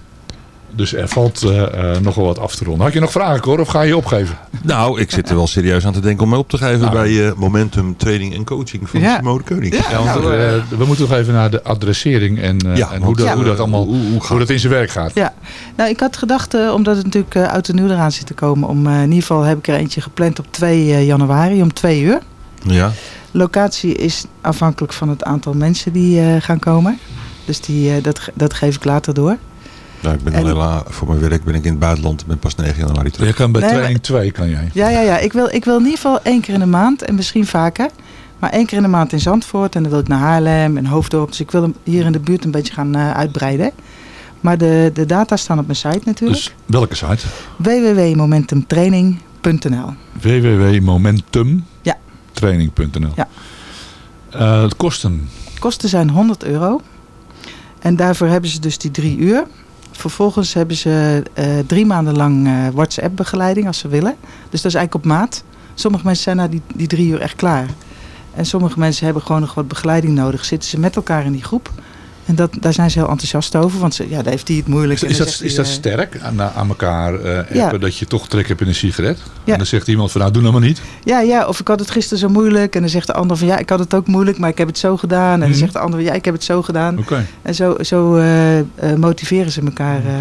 Dus er valt eh, eh, nog wel wat af te ronden. Had je nog vragen, Cor, of ga je opgeven? nou, ik zit er wel serieus aan te denken om mij op te geven Nou. bij eh, Momentum Training en Coaching van Ja. Simone Koning. Ja, want, nou, eh, we moeten nog even naar de adressering en, eh, Ja, en hoe, want, dat, ja, hoe dat allemaal hoe- hoe hoe, gaat dat in zijn werk gaat. Ja, nou ik had gedacht, eh, omdat het natuurlijk uh, oud en nieuw eraan zit te komen, om eh, in ieder geval heb ik er eentje gepland op 2 eh, januari om 2 uur. Ja. Locatie is afhankelijk van het aantal mensen die eh, gaan komen. Dus die, eh, dat, dat geef ik later door. Nou, ik ben En- alleen maar voor mijn werk ben ik in het buitenland. Ik ben pas 9 januari terug. Je kan bij Nee, training 2 kan jij. Ja, ja, ja. Ik wil, ik wil in ieder geval één keer in de maand en misschien vaker. Maar één keer in de maand in Zandvoort en dan wil ik naar Haarlem en Hoofddorp. Dus ik wil hem hier in de buurt een beetje gaan eh, uitbreiden. Maar de, de data staan op mijn site natuurlijk. Dus welke site? www.momentumtraining.nl www.momentumtraining.nl Ja. Eh, het kosten. Kosten zijn 100 euro. En daarvoor hebben ze dus die drie uur. Vervolgens hebben ze eh, drie maanden lang eh, WhatsApp-begeleiding als ze willen. Dus dat is eigenlijk op maat. Sommige mensen zijn na die, die drie uur echt klaar. En sommige mensen hebben gewoon nog wat begeleiding nodig. Zitten ze met elkaar in die groep. En dat, daar zijn ze heel enthousiast over. Want ze, ja, daar heeft hij het moeilijk. Is, is dat, is hij, dat eh, sterk aan, aan elkaar eh, appen Ja. dat je toch trek hebt in een sigaret? Ja. En dan zegt iemand van nou doe nou maar niet. Ja, ja, of ik had het gisteren zo moeilijk. En dan zegt de ander van ja, ik had het ook moeilijk, maar ik heb het zo gedaan. En dan Mhm. zegt de ander ja, ik heb het zo gedaan. Oké. En zo, zo eh, eh, motiveren ze elkaar eh,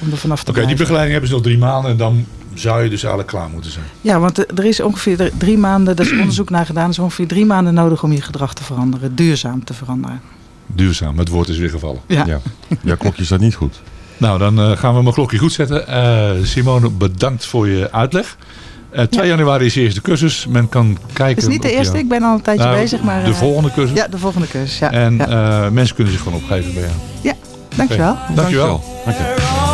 om er vanaf te Oké, die begeleiding hebben ze nog drie maanden en dan zou je dus eigenlijk klaar moeten zijn. Ja, want er is ongeveer dr- drie maanden, daar is onderzoek naar gedaan, is ongeveer drie maanden nodig om je gedrag te veranderen, duurzaam te veranderen. Duurzaam, het woord is weer gevallen. Ja. Ja. Jouw klokje staat niet goed. (laughs) Nou, dan eh, gaan we mijn klokje goed zetten. Eh, Simone, bedankt voor je uitleg. Eh 2 januari is je eerste cursus. Men kan kijken... Het is niet de eerste, jou- ik ben al een tijdje Nou, bezig, maar... De volgende cursus? Ja, de volgende cursus, ja. En ja. eh, mensen kunnen zich gewoon opgeven bij jou. ja, dankjewel. Dankjewel. Dankjewel. Oh,